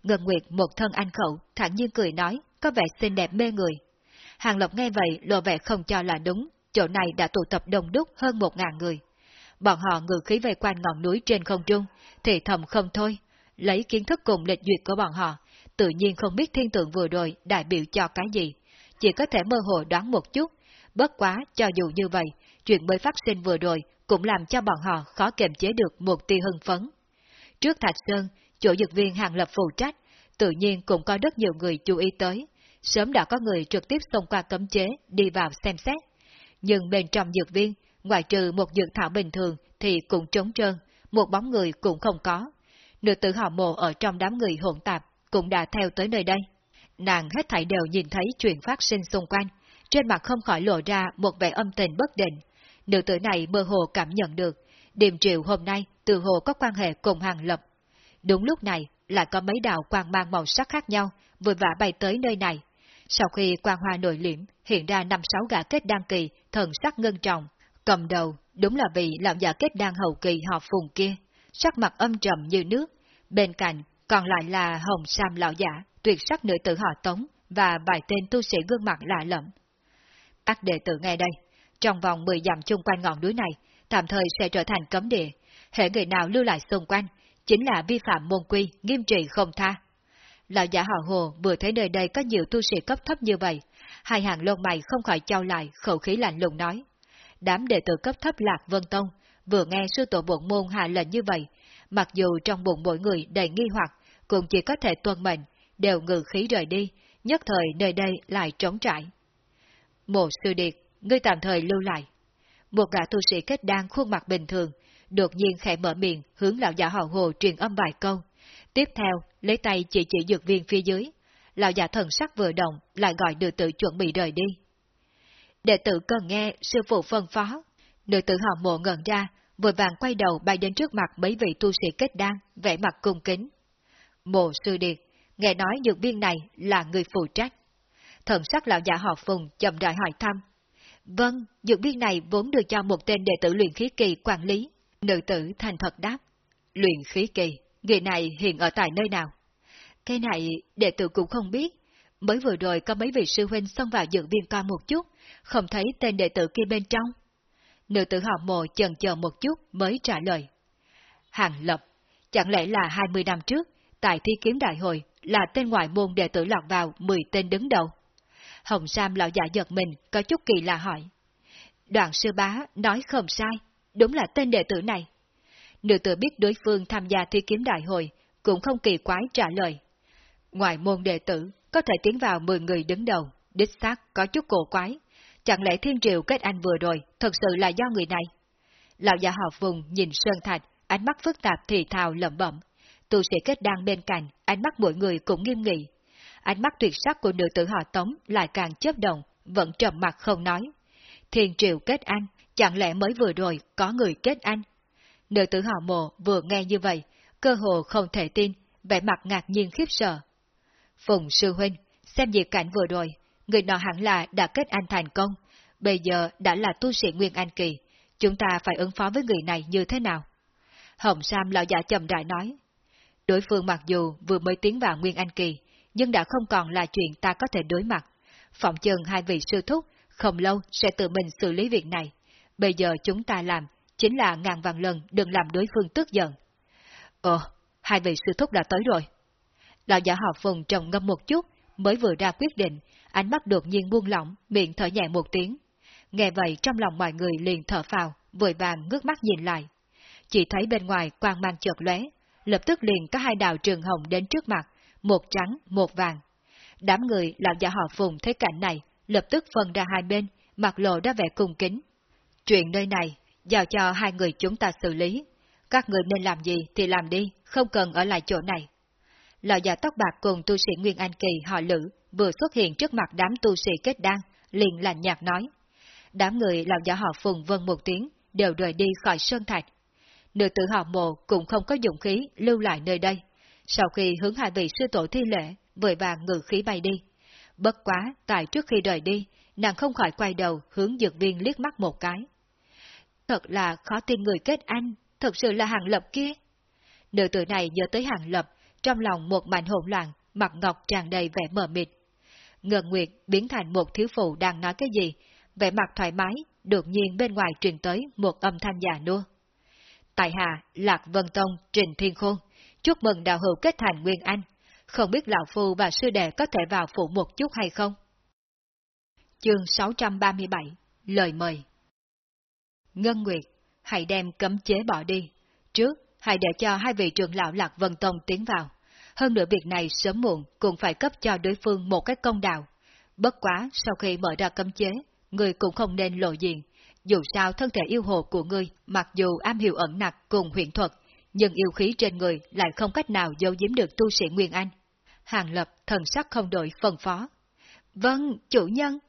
Ngân Nguyệt một thân anh khẩu, thẳng nhiên cười nói, có vẻ xinh đẹp mê người. Hàng Lộc nghe vậy lộ vẻ không cho là đúng, chỗ này đã tụ tập đông đúc hơn một ngàn người. Bọn họ ngự khí về quanh ngọn núi trên không trung, thì thầm không thôi, lấy kiến thức cùng lịch duyệt của bọn họ, tự nhiên không biết thiên tượng vừa rồi đại biểu cho cái gì, chỉ có thể mơ hồ đoán một chút. Bất quá, cho dù như vậy, chuyện mới phát sinh vừa rồi cũng làm cho bọn họ khó kiềm chế được một tia hưng phấn. Trước Thạch Sơn, chỗ dược viên hàng lập phụ trách, tự nhiên cũng có rất nhiều người chú ý tới. Sớm đã có người trực tiếp xông qua cấm chế, đi vào xem xét. Nhưng bên trong dược viên, ngoài trừ một dược thảo bình thường thì cũng trống trơn, một bóng người cũng không có. Nữ tử họ mộ ở trong đám người hỗn tạp, cũng đã theo tới nơi đây. Nàng hết thảy đều nhìn thấy chuyện phát sinh xung quanh, trên mặt không khỏi lộ ra một vẻ âm tình bất định. Nữ tử này mơ hồ cảm nhận được, điềm triệu hôm nay từ hồ có quan hệ cùng hàng lập. Đúng lúc này, lại có mấy đạo quang mang màu sắc khác nhau, vừa vã bay tới nơi này. Sau khi quang hoa nội liễm, hiện ra năm sáu gã kết đăng kỳ, thần sắc ngân trọng. Cầm đầu, đúng là vị lão giả kết đăng hậu kỳ họ phùng kia, sắc mặt âm trầm như nước. Bên cạnh còn lại là hồng sam lão giả, tuyệt sắc nữ tử họ Tống và vài tên tu sĩ gương mặt lạ lẫm. Các đệ tử nghe đây, trong vòng 10 dặm chung quanh ngọn núi này, tạm thời sẽ trở thành cấm địa. hệ người nào lưu lại xung quanh, chính là vi phạm môn quy, nghiêm trị không tha. Lão giả họ hồ vừa thấy nơi đây có nhiều tu sĩ cấp thấp như vậy, hai hàng lông mày không khỏi trao lại, khẩu khí lạnh lùng nói. Đám đệ tử cấp thấp Lạc Vân Tông, vừa nghe sư tổ bổn môn hạ lệnh như vậy, mặc dù trong bụng mỗi người đầy nghi hoặc, cũng chỉ có thể tuân mệnh, đều ngự khí rời đi, nhất thời nơi đây lại trống trải. Một sư điệt, ngươi tạm thời lưu lại. Một gã tu sĩ kết đan khuôn mặt bình thường, đột nhiên khẽ mở miệng hướng lão giả họ hồ truyền âm vài câu. Tiếp theo, lấy tay chỉ chỉ dược viên phía dưới. Lão giả thần sắc vừa động, lại gọi nữ tử chuẩn bị rời đi. Đệ tử cần nghe sư phụ phân phó. Nữ tử họ mộ ngẩn ra, vội vàng quay đầu bay đến trước mặt mấy vị tu sĩ kết đan, vẻ mặt cung kính. Mộ sư điệt, nghe nói dược viên này là người phụ trách. Thần sắc lão giả họ phùng chậm rãi hỏi thăm. Vâng, dược viên này vốn được cho một tên đệ tử luyện khí kỳ quản lý. Nữ tử thành thật đáp. Luyện khí kỳ, người này hiện ở tại nơi nào? Cái này đệ tử cũng không biết. Mới vừa rồi có mấy vị sư huynh xông vào dựng viên con một chút, không thấy tên đệ tử kia bên trong. Nữ tử họ mộ chần chờ một chút mới trả lời. Hàng Lập, chẳng lẽ là 20 năm trước, tại thi kiếm đại hội, là tên ngoại môn đệ tử lọt vào 10 tên đứng đầu? Hồng Sam lão giả giật mình, có chút kỳ lạ hỏi. Đoạn sư bá nói không sai, đúng là tên đệ tử này. Nữ tử biết đối phương tham gia thi kiếm đại hội, cũng không kỳ quái trả lời. Ngoài môn đệ tử, có thể tiến vào 10 người đứng đầu, đích xác có chút cổ quái. Chẳng lẽ thiên triều kết anh vừa rồi, thật sự là do người này? Lão già họ vùng nhìn Sơn Thạch, ánh mắt phức tạp thì thào lẩm bẩm. Tu sĩ kết đang bên cạnh, ánh mắt mỗi người cũng nghiêm nghị. Ánh mắt tuyệt sắc của nữ tử họ Tống lại càng chớp động, vẫn trầm mặt không nói. Thiên triều kết anh, chẳng lẽ mới vừa rồi có người kết anh? Nữ tử họ mộ vừa nghe như vậy, cơ hồ không thể tin, vẻ mặt ngạc nhiên khiếp sợ. Phùng sư huynh, xem việc cảnh vừa rồi, người nọ hẳn là đã kết anh thành công, bây giờ đã là tu sĩ Nguyên Anh Kỳ, chúng ta phải ứng phó với người này như thế nào? Hồng Sam lão giả chậm rãi nói. Đối phương mặc dù vừa mới tiến vào Nguyên Anh Kỳ, nhưng đã không còn là chuyện ta có thể đối mặt. Phỏng chừng hai vị sư thúc, không lâu sẽ tự mình xử lý việc này. Bây giờ chúng ta làm, chính là ngàn vàng lần đừng làm đối phương tức giận. Ồ, hai vị sư thúc đã tới rồi. Lão giả họ phùng trồng ngâm một chút, mới vừa ra quyết định, ánh mắt đột nhiên buông lỏng, miệng thở nhẹ một tiếng. Nghe vậy trong lòng mọi người liền thở phào, vội vàng ngước mắt nhìn lại. Chỉ thấy bên ngoài quang mang chợt lóe, lập tức liền có hai đạo trường hồng đến trước mặt, một trắng, một vàng. Đám người lão giả họ phùng thấy cảnh này, lập tức phân ra hai bên, mặt lộ đã vẻ cung kính. Chuyện nơi này, giao cho hai người chúng ta xử lý. Các người nên làm gì thì làm đi, không cần ở lại chỗ này. Lão già tóc bạc cùng tu sĩ Nguyên Anh Kỳ họ Lữ vừa xuất hiện trước mặt đám tu sĩ kết đan, liền lạnh nhạt nói. Đám người lão già họ Phùng vân một tiếng, đều rời đi khỏi Sơn Thạch. Nữ tử họ Mộ cũng không có dụng khí lưu lại nơi đây. Sau khi hướng hai vị sư tổ thi lễ, vội vàng ngự khí bay đi. Bất quá, tại trước khi rời đi, nàng không khỏi quay đầu hướng dược viên liếc mắt một cái. Thật là khó tin người kết anh, thật sự là hàng lập kia. Nữ tử này nhớ tới hàng lập, trong lòng một mảnh hỗn loạn, mặt ngọc tràn đầy vẻ mờ mịt. Ngân Nguyệt biến thành một thiếu phụ đang nói cái gì, vẻ mặt thoải mái, đột nhiên bên ngoài truyền tới một âm thanh già nua. Tại hạ, Lạc Vân Tông, Trình Thiên Khôn, chúc mừng đạo hữu kết thành Nguyên Anh, không biết Lão Phu và Sư Đệ có thể vào phụ một chút hay không? Chương 637 Lời mời Ngân Nguyệt, hãy đem cấm chế bỏ đi. Trước, hãy để cho hai vị trưởng lão Lạc Vân Tông tiến vào. Hơn nữa việc này sớm muộn cũng phải cấp cho đối phương một cái công đạo. Bất quá, sau khi mở ra cấm chế, người cũng không nên lộ diện. Dù sao thân thể yêu hồ của ngươi, mặc dù am hiểu ẩn nặc cùng huyền thuật, nhưng yêu khí trên người lại không cách nào giấu giếm được tu sĩ Nguyên Anh. Hàng Lập thần sắc không đổi phân phó. Vâng, chủ nhân.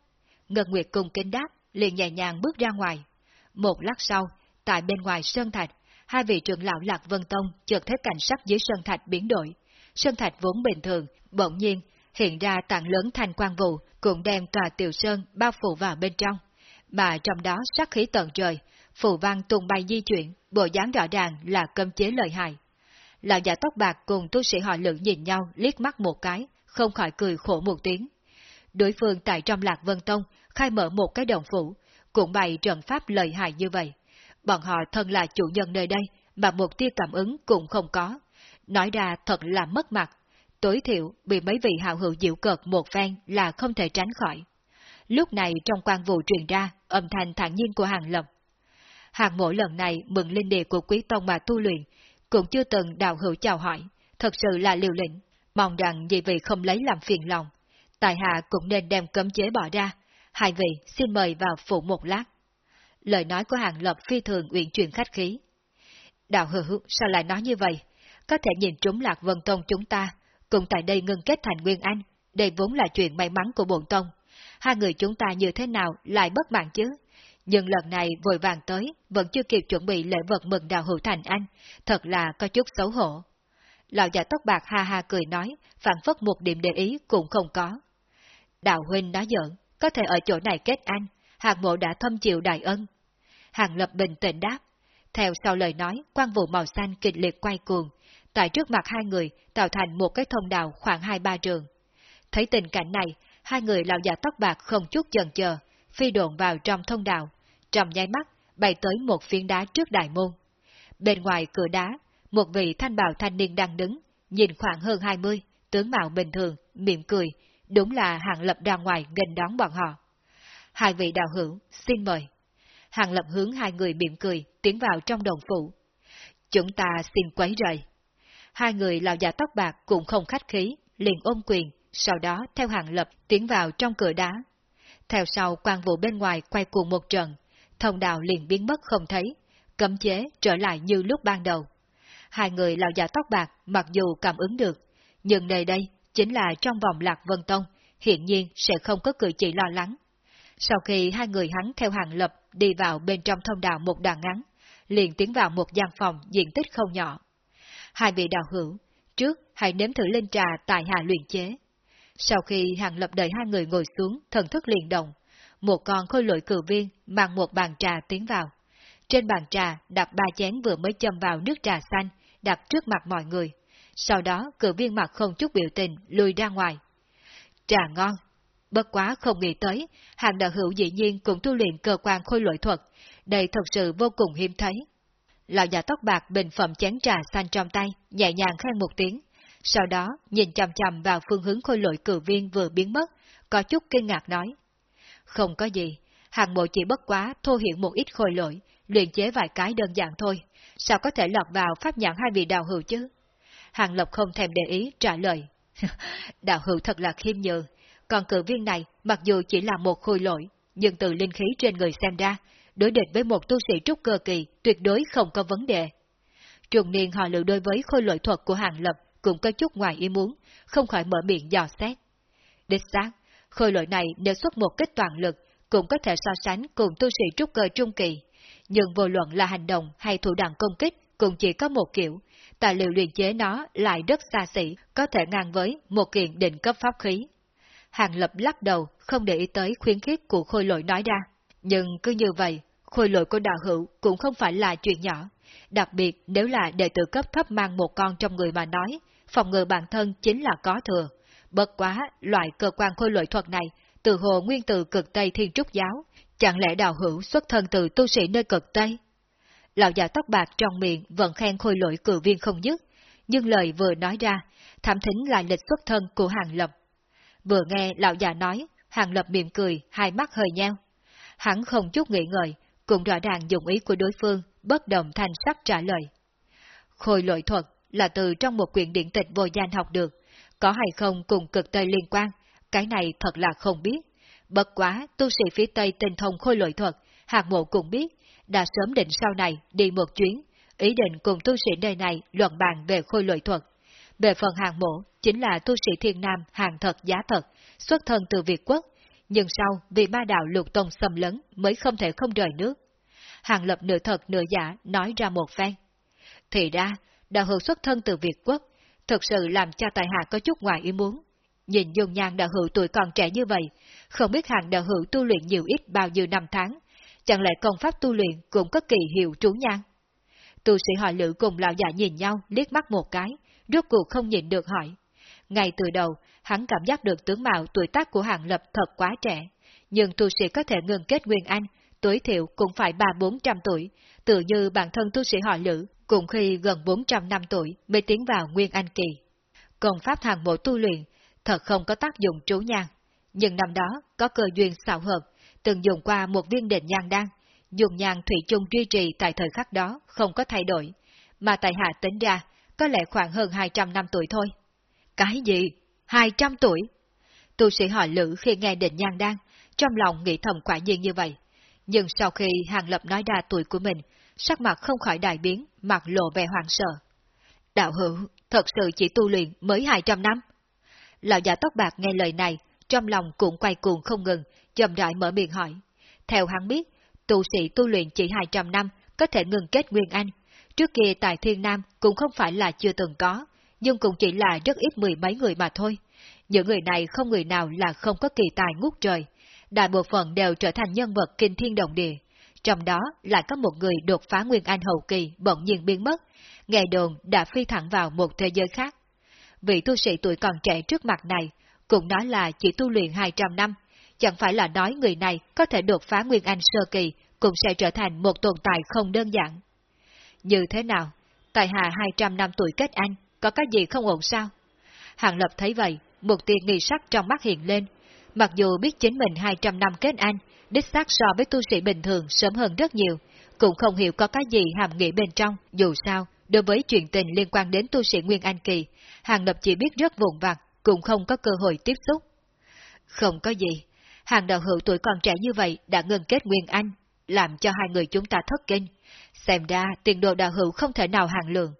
Ngân Nguyệt cùng kinh đáp, liền nhẹ nhàng bước ra ngoài. Một lát sau, tại bên ngoài Sơn Thạch, hai vị trưởng lão Lạc Vân Tông chợt thấy cảnh sắc dưới Sơn Thạch biến đổi. Sơn Thạch vốn bình thường, bỗng nhiên, hiện ra tảng lớn thành quang vụ, cũng đem tòa tiểu sơn bao phủ vào bên trong. Mà trong đó sắc khí tận trời, phù văn tung bay di chuyển, bộ dáng rõ ràng là cấm chế lợi hại. Lão giả tóc bạc cùng tu sĩ họ lượng nhìn nhau liếc mắt một cái, không khỏi cười khổ một tiếng. Đối phương tại trong Lạc Vân Tông khai mở một cái đồng phủ, cũng bày trận pháp lợi hại như vậy. Bọn họ thân là chủ nhân nơi đây, mà một tia cảm ứng cũng không có. Nói ra thật là mất mặt, tối thiểu bị mấy vị hào hữu diệu cợt một phen là không thể tránh khỏi. Lúc này trong quan vụ truyền ra, âm thanh thản nhiên của hàng lập. Hàng mỗi lần này mừng linh địa của quý tông mà tu luyện, cũng chưa từng đào hữu chào hỏi, thật sự là liều lĩnh, mong rằng vì vị không lấy làm phiền lòng. Tài hạ cũng nên đem cấm chế bỏ ra, hai vị xin mời vào phụ một lát. Lời nói của hàng lập phi thường uyển chuyển khách khí. Đạo hữu sao lại nói như vậy? Có thể nhìn trúng lạc vân tông chúng ta, cùng tại đây ngưng kết thành Nguyên Anh, đây vốn là chuyện may mắn của bổn tông. Hai người chúng ta như thế nào lại bất mạng chứ? Nhưng lần này vội vàng tới, vẫn chưa kịp chuẩn bị lễ vật mừng đạo hữu thành anh, thật là có chút xấu hổ. Lão già tóc bạc ha ha cười nói, phản phất một điểm để ý cũng không có. Đạo huynh nói giỡn, có thể ở chỗ này kết anh, hàng mộ đã thâm chịu đại ân. Hàng lập bình tĩnh đáp. Theo sau lời nói, quan vụ màu xanh kịch liệt quay cuồng, tại trước mặt hai người tạo thành một cái thông đạo khoảng hai ba trường. Thấy tình cảnh này, hai người lão già tóc bạc không chút chần chờ, phi độn vào trong thông đạo, trong nháy mắt bay tới một phiến đá trước đại môn. Bên ngoài cửa đá, một vị thanh bào thanh niên đang đứng, nhìn khoảng hơn hai mươi, tướng mạo bình thường, mỉm cười, đúng là Hàng Lập ra ngoài gần đón bọn họ. Hai vị đạo hữu, xin mời. Hàng Lập hướng hai người mỉm cười, tiến vào trong đồng phủ. Chúng ta xin quấy rời. Hai người lão già tóc bạc cũng không khách khí, liền ôm quyền, sau đó theo Hàng Lập tiến vào trong cửa đá. Theo sau quan vụ bên ngoài quay cuồng một trận, thông đạo liền biến mất không thấy, cấm chế trở lại như lúc ban đầu. Hai người lão già tóc bạc mặc dù cảm ứng được, nhưng nơi đây chính là trong vòng lạc vân tông, hiện nhiên sẽ không có cử chỉ lo lắng. Sau khi hai người hắn theo hàng lập đi vào bên trong thông đạo một đoạn ngắn, liền tiến vào một gian phòng diện tích không nhỏ. Hai vị đạo hữu, trước hãy nếm thử linh trà tại hạ luyện chế. Sau khi hàng lập đợi hai người ngồi xuống, thần thức liền động, một con khôi lội cử viên mang một bàn trà tiến vào. Trên bàn trà đặt ba chén vừa mới châm vào nước trà xanh, đặt trước mặt mọi người. Sau đó cử viên mặt không chút biểu tình lùi ra ngoài. Trà ngon. Bất quá không nghĩ tới, hàng đạo hữu dĩ nhiên cũng tu luyện cơ quan khôi lội thuật. Đây thật sự vô cùng hiếm thấy. Lão già tóc bạc bình phẩm chén trà xanh trong tay, nhẹ nhàng khen một tiếng. Sau đó, nhìn chầm chầm vào phương hướng khôi lội cử viên vừa biến mất, có chút kinh ngạc nói. Không có gì, hàng bộ chỉ bất quá thô hiện một ít khôi lỗi, luyện chế vài cái đơn giản thôi, sao có thể lọt vào pháp nhãn hai vị đạo hữu chứ? Hàng Lộc không thèm để ý trả lời. đạo hữu thật là khiêm nhường, còn cử viên này mặc dù chỉ là một khôi lỗi, nhưng từ linh khí trên người xem ra, đối địch với một tu sĩ trúc cơ kỳ tuyệt đối không có vấn đề. Trường niên họ lựa đối với khôi lỗi thuật của Hàng Lập cũng có chút ngoài ý muốn, không khỏi mở miệng dò xét. Đích xác, khôi lỗi này nếu xuất một kích toàn lực, cũng có thể so sánh cùng tu sĩ trúc cơ trung kỳ, nhưng vô luận là hành động hay thủ đoạn công kích cũng chỉ có một kiểu, tài liệu luyện chế nó lại rất xa xỉ, có thể ngang với một kiện định cấp pháp khí. Hàng lập lắc đầu, không để ý tới khuyến khích của khôi lỗi nói ra. Nhưng cứ như vậy, khôi lỗi của đạo hữu cũng không phải là chuyện nhỏ. Đặc biệt nếu là đệ tử cấp thấp mang một con trong người mà nói, phòng ngừa bản thân chính là có thừa. Bất quá, loại cơ quan khôi lỗi thuật này, từ hồ nguyên từ cực Tây Thiên Trúc Giáo, chẳng lẽ đạo hữu xuất thân từ tu sĩ nơi cực Tây? Lão già tóc bạc trong miệng vẫn khen khôi lỗi cử viên không dứt, nhưng lời vừa nói ra, thảm thính lại lịch xuất thân của Hàng Lập. Vừa nghe lão già nói, Hàng Lập mỉm cười, hai mắt hơi nheo. Hắn không chút nghĩ ngợi, cũng rõ ràng dụng ý của đối phương, bất đồng thành sắc trả lời. Khôi lỗi thuật là từ trong một quyển điện tịch vô danh học được, có hay không cùng cực Tây liên quan, cái này thật là không biết. Bất quá, tu sĩ phía Tây tinh thông khôi lỗi thuật, hạt mộ cũng biết, đã sớm định sau này đi một chuyến, ý định cùng tu sĩ nơi này luận bàn về khôi lội thuật. Về phần hàng mộ, chính là tu sĩ thiên nam hàng thật giá thật, xuất thân từ Việt quốc, nhưng sau vì Ma đạo lục tông xâm lấn mới không thể không rời nước. Hàng lập nửa thật nửa giả nói ra một phen. Thì ra, đạo hữu xuất thân từ Việt quốc, thật sự làm cho tài hạ có chút ngoài ý muốn. Nhìn dung nhan đạo hữu tuổi còn trẻ như vậy, không biết hàng đạo hữu tu luyện nhiều ít bao nhiêu năm tháng, chẳng lẽ công pháp tu luyện cũng có kỳ hiệu trú nhan? Tu sĩ họ lữ cùng lão già nhìn nhau, liếc mắt một cái, rốt cuộc không nhìn được hỏi. Ngay từ đầu, hắn cảm giác được tướng mạo tuổi tác của hạng lập thật quá trẻ, nhưng tu sĩ có thể ngừng kết Nguyên Anh, tuổi thiểu cũng phải ba bốn trăm tuổi, tự như bản thân tu sĩ họ lữ cùng khi gần 400 năm tuổi mới tiến vào Nguyên Anh Kỳ. Công pháp hàng bộ tu luyện thật không có tác dụng trú nhang, nhưng năm đó có cơ duyên xạo hợp, từng dùng qua một viên định nhang đan, dùng nhang thủy chung duy trì tại thời khắc đó không có thay đổi, mà tại hạ tính ra có lẽ khoảng hơn 200 năm tuổi thôi. Cái gì? 200 tuổi? Tu sĩ họ lữ khi nghe định nhang đan, trong lòng nghĩ thầm quả nhiên như vậy. Nhưng sau khi Hàng Lập nói ra tuổi của mình, sắc mặt không khỏi đại biến, mặt lộ vẻ hoảng sợ. Đạo hữu, thật sự chỉ tu luyện mới 200 năm. Lão già tóc bạc nghe lời này, trong lòng cũng quay cuồng không ngừng, chậm rãi mở miệng hỏi. Theo hắn biết, tu sĩ tu luyện chỉ 200 năm có thể ngừng kết Nguyên Anh. Trước kia tại Thiên Nam cũng không phải là chưa từng có, nhưng cũng chỉ là rất ít mười mấy người mà thôi. Những người này không người nào là không có kỳ tài ngút trời. Đại bộ phận đều trở thành nhân vật kinh thiên động địa. Trong đó lại có một người đột phá Nguyên Anh hậu kỳ bỗng nhiên biến mất. Nghe đồn đã phi thẳng vào một thế giới khác. Vị tu sĩ tuổi còn trẻ trước mặt này cũng nói là chỉ tu luyện 200 năm. Chẳng phải là nói người này có thể đột phá Nguyên Anh sơ kỳ cũng sẽ trở thành một tồn tại không đơn giản. Như thế nào? Tài hạ 200 năm tuổi kết anh, có cái gì không ổn sao? Hàng Lập thấy vậy, một tia nghi sắc trong mắt hiện lên. Mặc dù biết chính mình 200 năm kết anh, đích xác so với tu sĩ bình thường sớm hơn rất nhiều, cũng không hiểu có cái gì hàm nghĩa bên trong. Dù sao, đối với chuyện tình liên quan đến tu sĩ Nguyên Anh Kỳ, Hàng Lập chỉ biết rất vụn vặt, cũng không có cơ hội tiếp xúc. Không có gì, hàng đạo hữu tuổi còn trẻ như vậy đã ngừng kết Nguyên Anh, làm cho hai người chúng ta thất kinh. Xem ra tiền đồ đạo hữu không thể nào hàng lượng.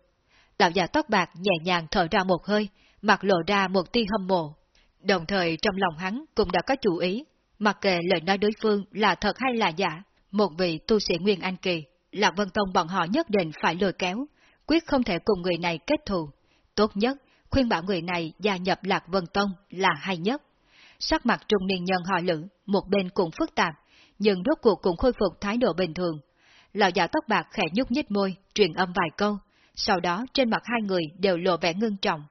Đạo giả tóc bạc nhẹ nhàng thở ra một hơi, mặt lộ ra một tia hâm mộ. Đồng thời trong lòng hắn cũng đã có chủ ý, mặc kệ lời nói đối phương là thật hay là giả, một vị tu sĩ Nguyên Anh Kỳ, Lạc Vân Tông bọn họ nhất định phải lôi kéo, quyết không thể cùng người này kết thù. Tốt nhất, khuyên bảo người này gia nhập Lạc Vân Tông là hay nhất. Sắc mặt trung niên nhân họ lữ, một bên cũng phức tạp, nhưng rốt cuộc cũng khôi phục thái độ bình thường. Lão già tóc bạc khẽ nhúc nhích môi, truyền âm vài câu, sau đó trên mặt hai người đều lộ vẻ ngưng trọng.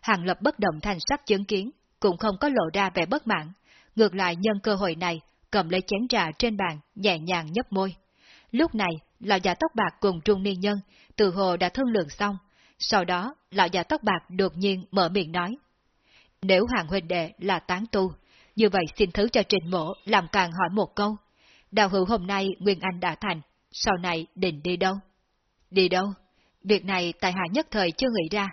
Hàng lập bất động thành sắc chứng kiến, cũng không có lộ ra vẻ bất mãn, ngược lại nhân cơ hội này, cầm lấy chén trà trên bàn, nhẹ nhàng nhấp môi. Lúc này, lão già tóc bạc cùng trung niên nhân, từ hồ đã thương lượng xong, sau đó, lão già tóc bạc đột nhiên mở miệng nói. Nếu hàng huynh đệ là tán tu, như vậy xin thứ cho trình mổ làm càng hỏi một câu. Đào hữu hôm nay Nguyên Anh đã thành, sau này định đi đâu? Đi đâu? Việc này tại hạ nhất thời chưa nghĩ ra.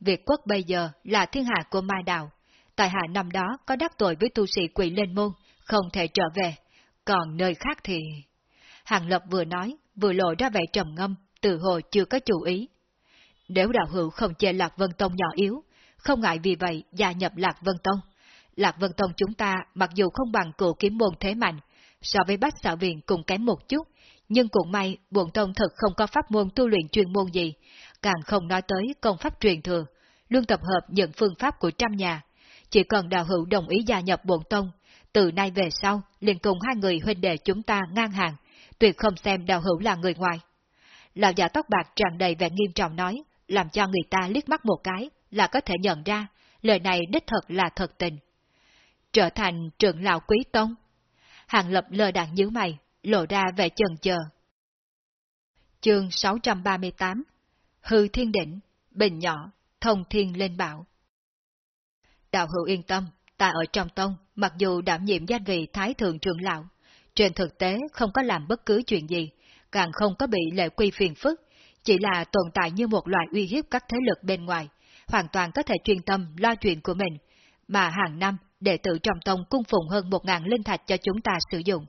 Việc quốc bây giờ là thiên hạ của Mai Đào. Tại hạ năm đó có đắc tội với tu sĩ quỷ lên môn, không thể trở về. Còn nơi khác thì... Hàng Lập vừa nói, vừa lộ ra vẻ trầm ngâm, từ hồi chưa có chủ ý. Nếu đạo hữu không chê Lạc Vân Tông nhỏ yếu, không ngại vì vậy gia nhập Lạc Vân Tông. Lạc Vân Tông chúng ta mặc dù không bằng cựu kiếm môn thế mạnh, so với bách xạo viện cũng kém một chút, nhưng cũng may buồn tông thật không có pháp môn tu luyện chuyên môn gì, càng không nói tới công pháp truyền thừa, luôn tập hợp những phương pháp của trăm nhà. Chỉ cần đạo hữu đồng ý gia nhập bổn tông, từ nay về sau liền cùng hai người huynh đệ chúng ta ngang hàng, tuyệt không xem đạo hữu là người ngoài. Lão già tóc bạc tràn đầy vẻ nghiêm trọng nói, làm cho người ta liếc mắt một cái là có thể nhận ra, lời này đích thật là thật tình. Trở thành trưởng lão quý tông. Hàng lập lơ đạn nhíu mày, lộ ra vẻ chần chờ. Chương 638 Hư thiên đỉnh, bình nhỏ, thông thiên lên bảo. Đạo hữu yên tâm, ta ở trong tông, mặc dù đảm nhiệm danh vị thái thượng trưởng lão, trên thực tế không có làm bất cứ chuyện gì, càng không có bị lệ quy phiền phức, chỉ là tồn tại như một loại uy hiếp các thế lực bên ngoài, hoàn toàn có thể chuyên tâm lo chuyện của mình, mà hàng năm đệ tử trong tông cung phụng hơn một ngàn linh thạch cho chúng ta sử dụng.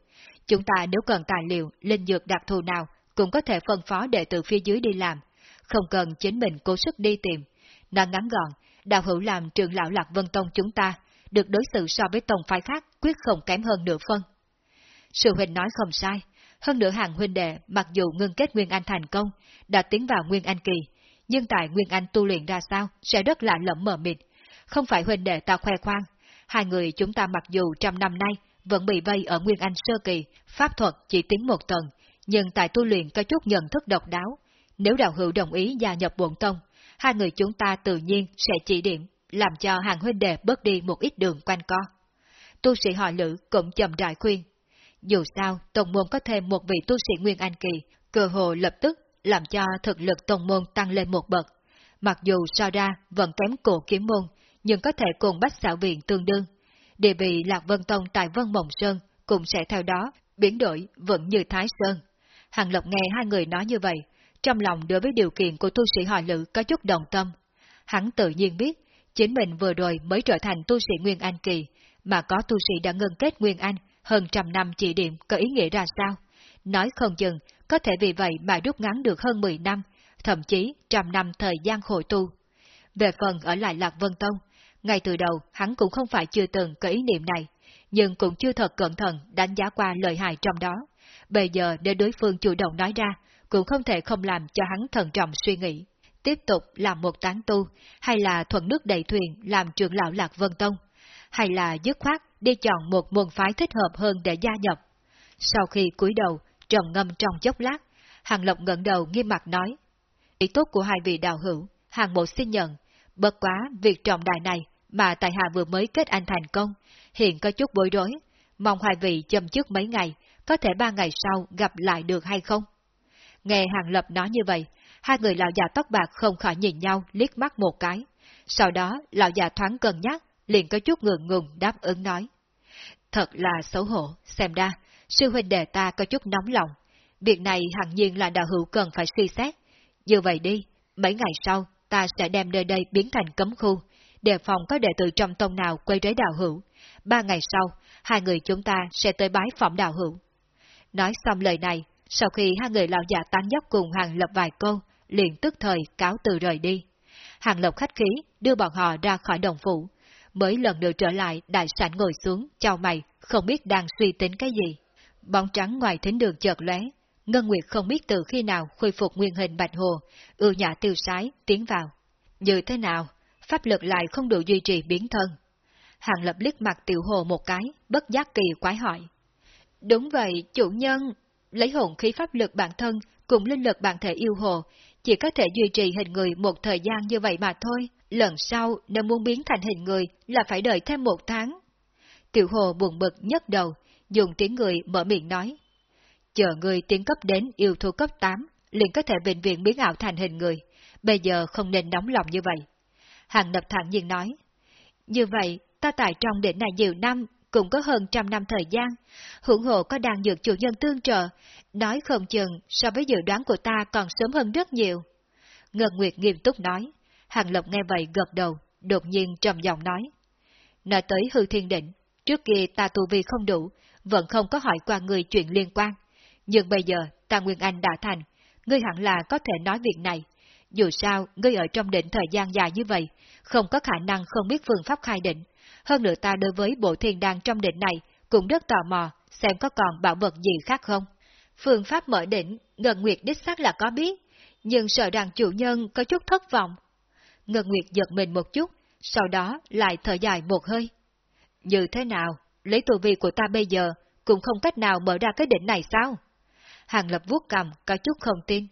Chúng ta nếu cần tài liệu, linh dược đặc thù nào, cũng có thể phân phó đệ tử phía dưới đi làm, không cần chính mình cố sức đi tìm. Nói ngắn gọn, đạo hữu làm trường lão Lạc Vân Tông chúng ta, được đối xử so với tông phái khác quyết không kém hơn nửa phân. Sư huynh nói không sai, hơn nữa hàng huynh đệ mặc dù ngưng kết Nguyên Anh thành công, đã tiến vào Nguyên Anh kỳ, nhưng tại Nguyên Anh tu luyện ra sao sẽ rất lạ lẫm mờ mịt. Không phải huynh đệ ta khoe khoang, hai người chúng ta mặc dù trăm năm nay vẫn bị vây ở Nguyên Anh sơ kỳ, pháp thuật chỉ tiến một tầng, nhưng tại tu luyện có chút nhận thức độc đáo. Nếu đạo hữu đồng ý gia nhập bổn tông, hai người chúng ta tự nhiên sẽ chỉ điểm, làm cho hàng huynh đệ bớt đi một ít đường quanh co. Tu sĩ họ lữ cũng chậm rãi khuyên. Dù sao, tổng môn có thêm một vị tu sĩ Nguyên Anh Kỳ, cơ hồ lập tức làm cho thực lực tông môn tăng lên một bậc. Mặc dù so ra vẫn kém cổ kiếm môn, nhưng có thể cùng bách xảo viện tương đương. Địa vị Lạc Vân Tông tại Vân Mộng Sơn cũng sẽ theo đó biến đổi vẫn như Thái Sơn. Hàng Lộc nghe hai người nói như vậy, trong lòng đối với điều kiện của tu sĩ họ lữ có chút đồng tâm. Hắn tự nhiên biết, chính mình vừa rồi mới trở thành tu sĩ Nguyên Anh Kỳ, mà có tu sĩ đã ngân kết Nguyên Anh hơn trăm năm chỉ điểm có ý nghĩa ra sao. Nói không chừng, có thể vì vậy mà rút ngắn được hơn 10 năm, thậm chí trăm năm thời gian khổ tu. Về phần ở lại Lạc Vân Tông, ngay từ đầu hắn cũng không phải chưa từng có ý niệm này, nhưng cũng chưa thật cẩn thận đánh giá qua lợi hại trong đó. Bây giờ để đối phương chủ động nói ra, cũng không thể không làm cho hắn thận trọng suy nghĩ. Tiếp tục làm một tán tu, hay là thuận nước đầy thuyền làm trưởng lão Lạc Vân Tông, hay là dứt khoát đi chọn một môn phái thích hợp hơn để gia nhập. Sau khi cúi đầu, trầm ngâm trong chốc lát, Hàng Lộc ngẩng đầu nghiêm mặt nói. Ý tốt của hai vị đạo hữu, hàng bộ xin nhận, bất quá việc trọng đại này mà tại hạ vừa mới kết anh thành công, hiện có chút bối rối, mong hai vị châm trước mấy ngày, có thể ba ngày sau gặp lại được hay không? Nghe Hàng Lập nói như vậy, hai người lão già tóc bạc không khỏi nhìn nhau liếc mắt một cái. Sau đó, lão già thoáng cân nhắc, liền có chút ngượng ngùng đáp ứng nói. Thật là xấu hổ, xem ra, sư huynh đệ ta có chút nóng lòng. Việc này hẳn nhiên là đạo hữu cần phải suy xét. Như vậy đi, mấy ngày sau, ta sẽ đem nơi đây biến thành cấm khu, đề phòng có đệ tử trong tông nào quay rối đạo hữu. Ba ngày sau, hai người chúng ta sẽ tới bái phỏng đạo hữu. Nói xong lời này, sau khi hai người lão già tán dốc cùng Hàng Lập vài câu, liền tức thời cáo từ rời đi. Hàng lộc khách khí đưa bọn họ ra khỏi đồng phủ, mới lần nữa trở lại đại sảnh ngồi xuống, chào mày, không biết đang suy tính cái gì. Bóng trắng ngoài thính đường chợt lóe, Ngân Nguyệt không biết từ khi nào khôi phục nguyên hình bạch hồ, ưu nhã tiêu sái, tiến vào. Như thế nào, pháp lực lại không đủ duy trì biến thân. Hàng lập liếc mặt tiểu hồ một cái, bất giác kỳ quái hỏi. Đúng vậy, chủ nhân, lấy hồn khí pháp lực bản thân cùng linh lực bản thể yêu hồ, chỉ có thể duy trì hình người một thời gian như vậy mà thôi. Lần sau, nếu muốn biến thành hình người là phải đợi thêm một tháng. Tiểu hồ buồn bực nhấc đầu, dùng tiếng người mở miệng nói. Chờ người tiến cấp đến yêu thú cấp 8, liền có thể bệnh viện biến ảo thành hình người. Bây giờ không nên nóng lòng như vậy. Hàng lập thẳng nhiên nói. Như vậy, ta tại trong đỉnh này nhiều năm, cũng có hơn trăm năm thời gian, hưởng hộ có đang dược chủ nhân tương trợ, nói không chừng so với dự đoán của ta còn sớm hơn rất nhiều. Ngân Nguyệt nghiêm túc nói, Hàng Lộc nghe vậy gật đầu, đột nhiên trầm giọng nói. Nói tới hư thiên định, trước kia ta tu vi không đủ, vẫn không có hỏi qua người chuyện liên quan. Nhưng bây giờ, ta Nguyên Anh đã thành, ngươi hẳn là có thể nói việc này. Dù sao, ngươi ở trong định thời gian dài như vậy, không có khả năng không biết phương pháp khai định. Hơn nữa ta đối với bộ thiên đan trong định này cũng rất tò mò, xem có còn bảo vật gì khác không. Phương pháp mở định, Ngân Nguyệt đích xác là có biết, nhưng sợ rằng chủ nhân có chút thất vọng. Ngân Nguyệt giật mình một chút, sau đó lại thở dài một hơi. Như thế nào, lấy tù vi của ta bây giờ, cũng không cách nào mở ra cái đỉnh này sao? Hàng Lập vuốt cầm, có chút không tin.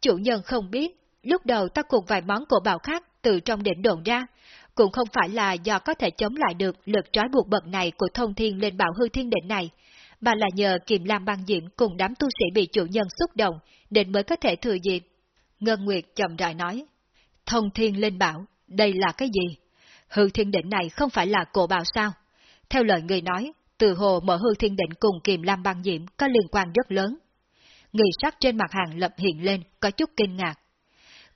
Chủ nhân không biết, lúc đầu ta cùng vài món cổ bảo khác từ trong đỉnh đồn ra, cũng không phải là do có thể chống lại được lực trói buộc bậc này của thông thiên lên bảo hư thiên đỉnh này, mà là nhờ kiềm lam băng diễm cùng đám tu sĩ bị chủ nhân xúc động, nên mới có thể thừa dịp. Ngân Nguyệt chậm rãi nói, thông thiên lên bảo, đây là cái gì? Hư thiên đỉnh này không phải là cổ bảo sao? Theo lời người nói, từ hồ mở hư thiên định cùng kiềm lam băng diễm có liên quan rất lớn. Người sắc trên mặt hàng lập hiện lên, có chút kinh ngạc.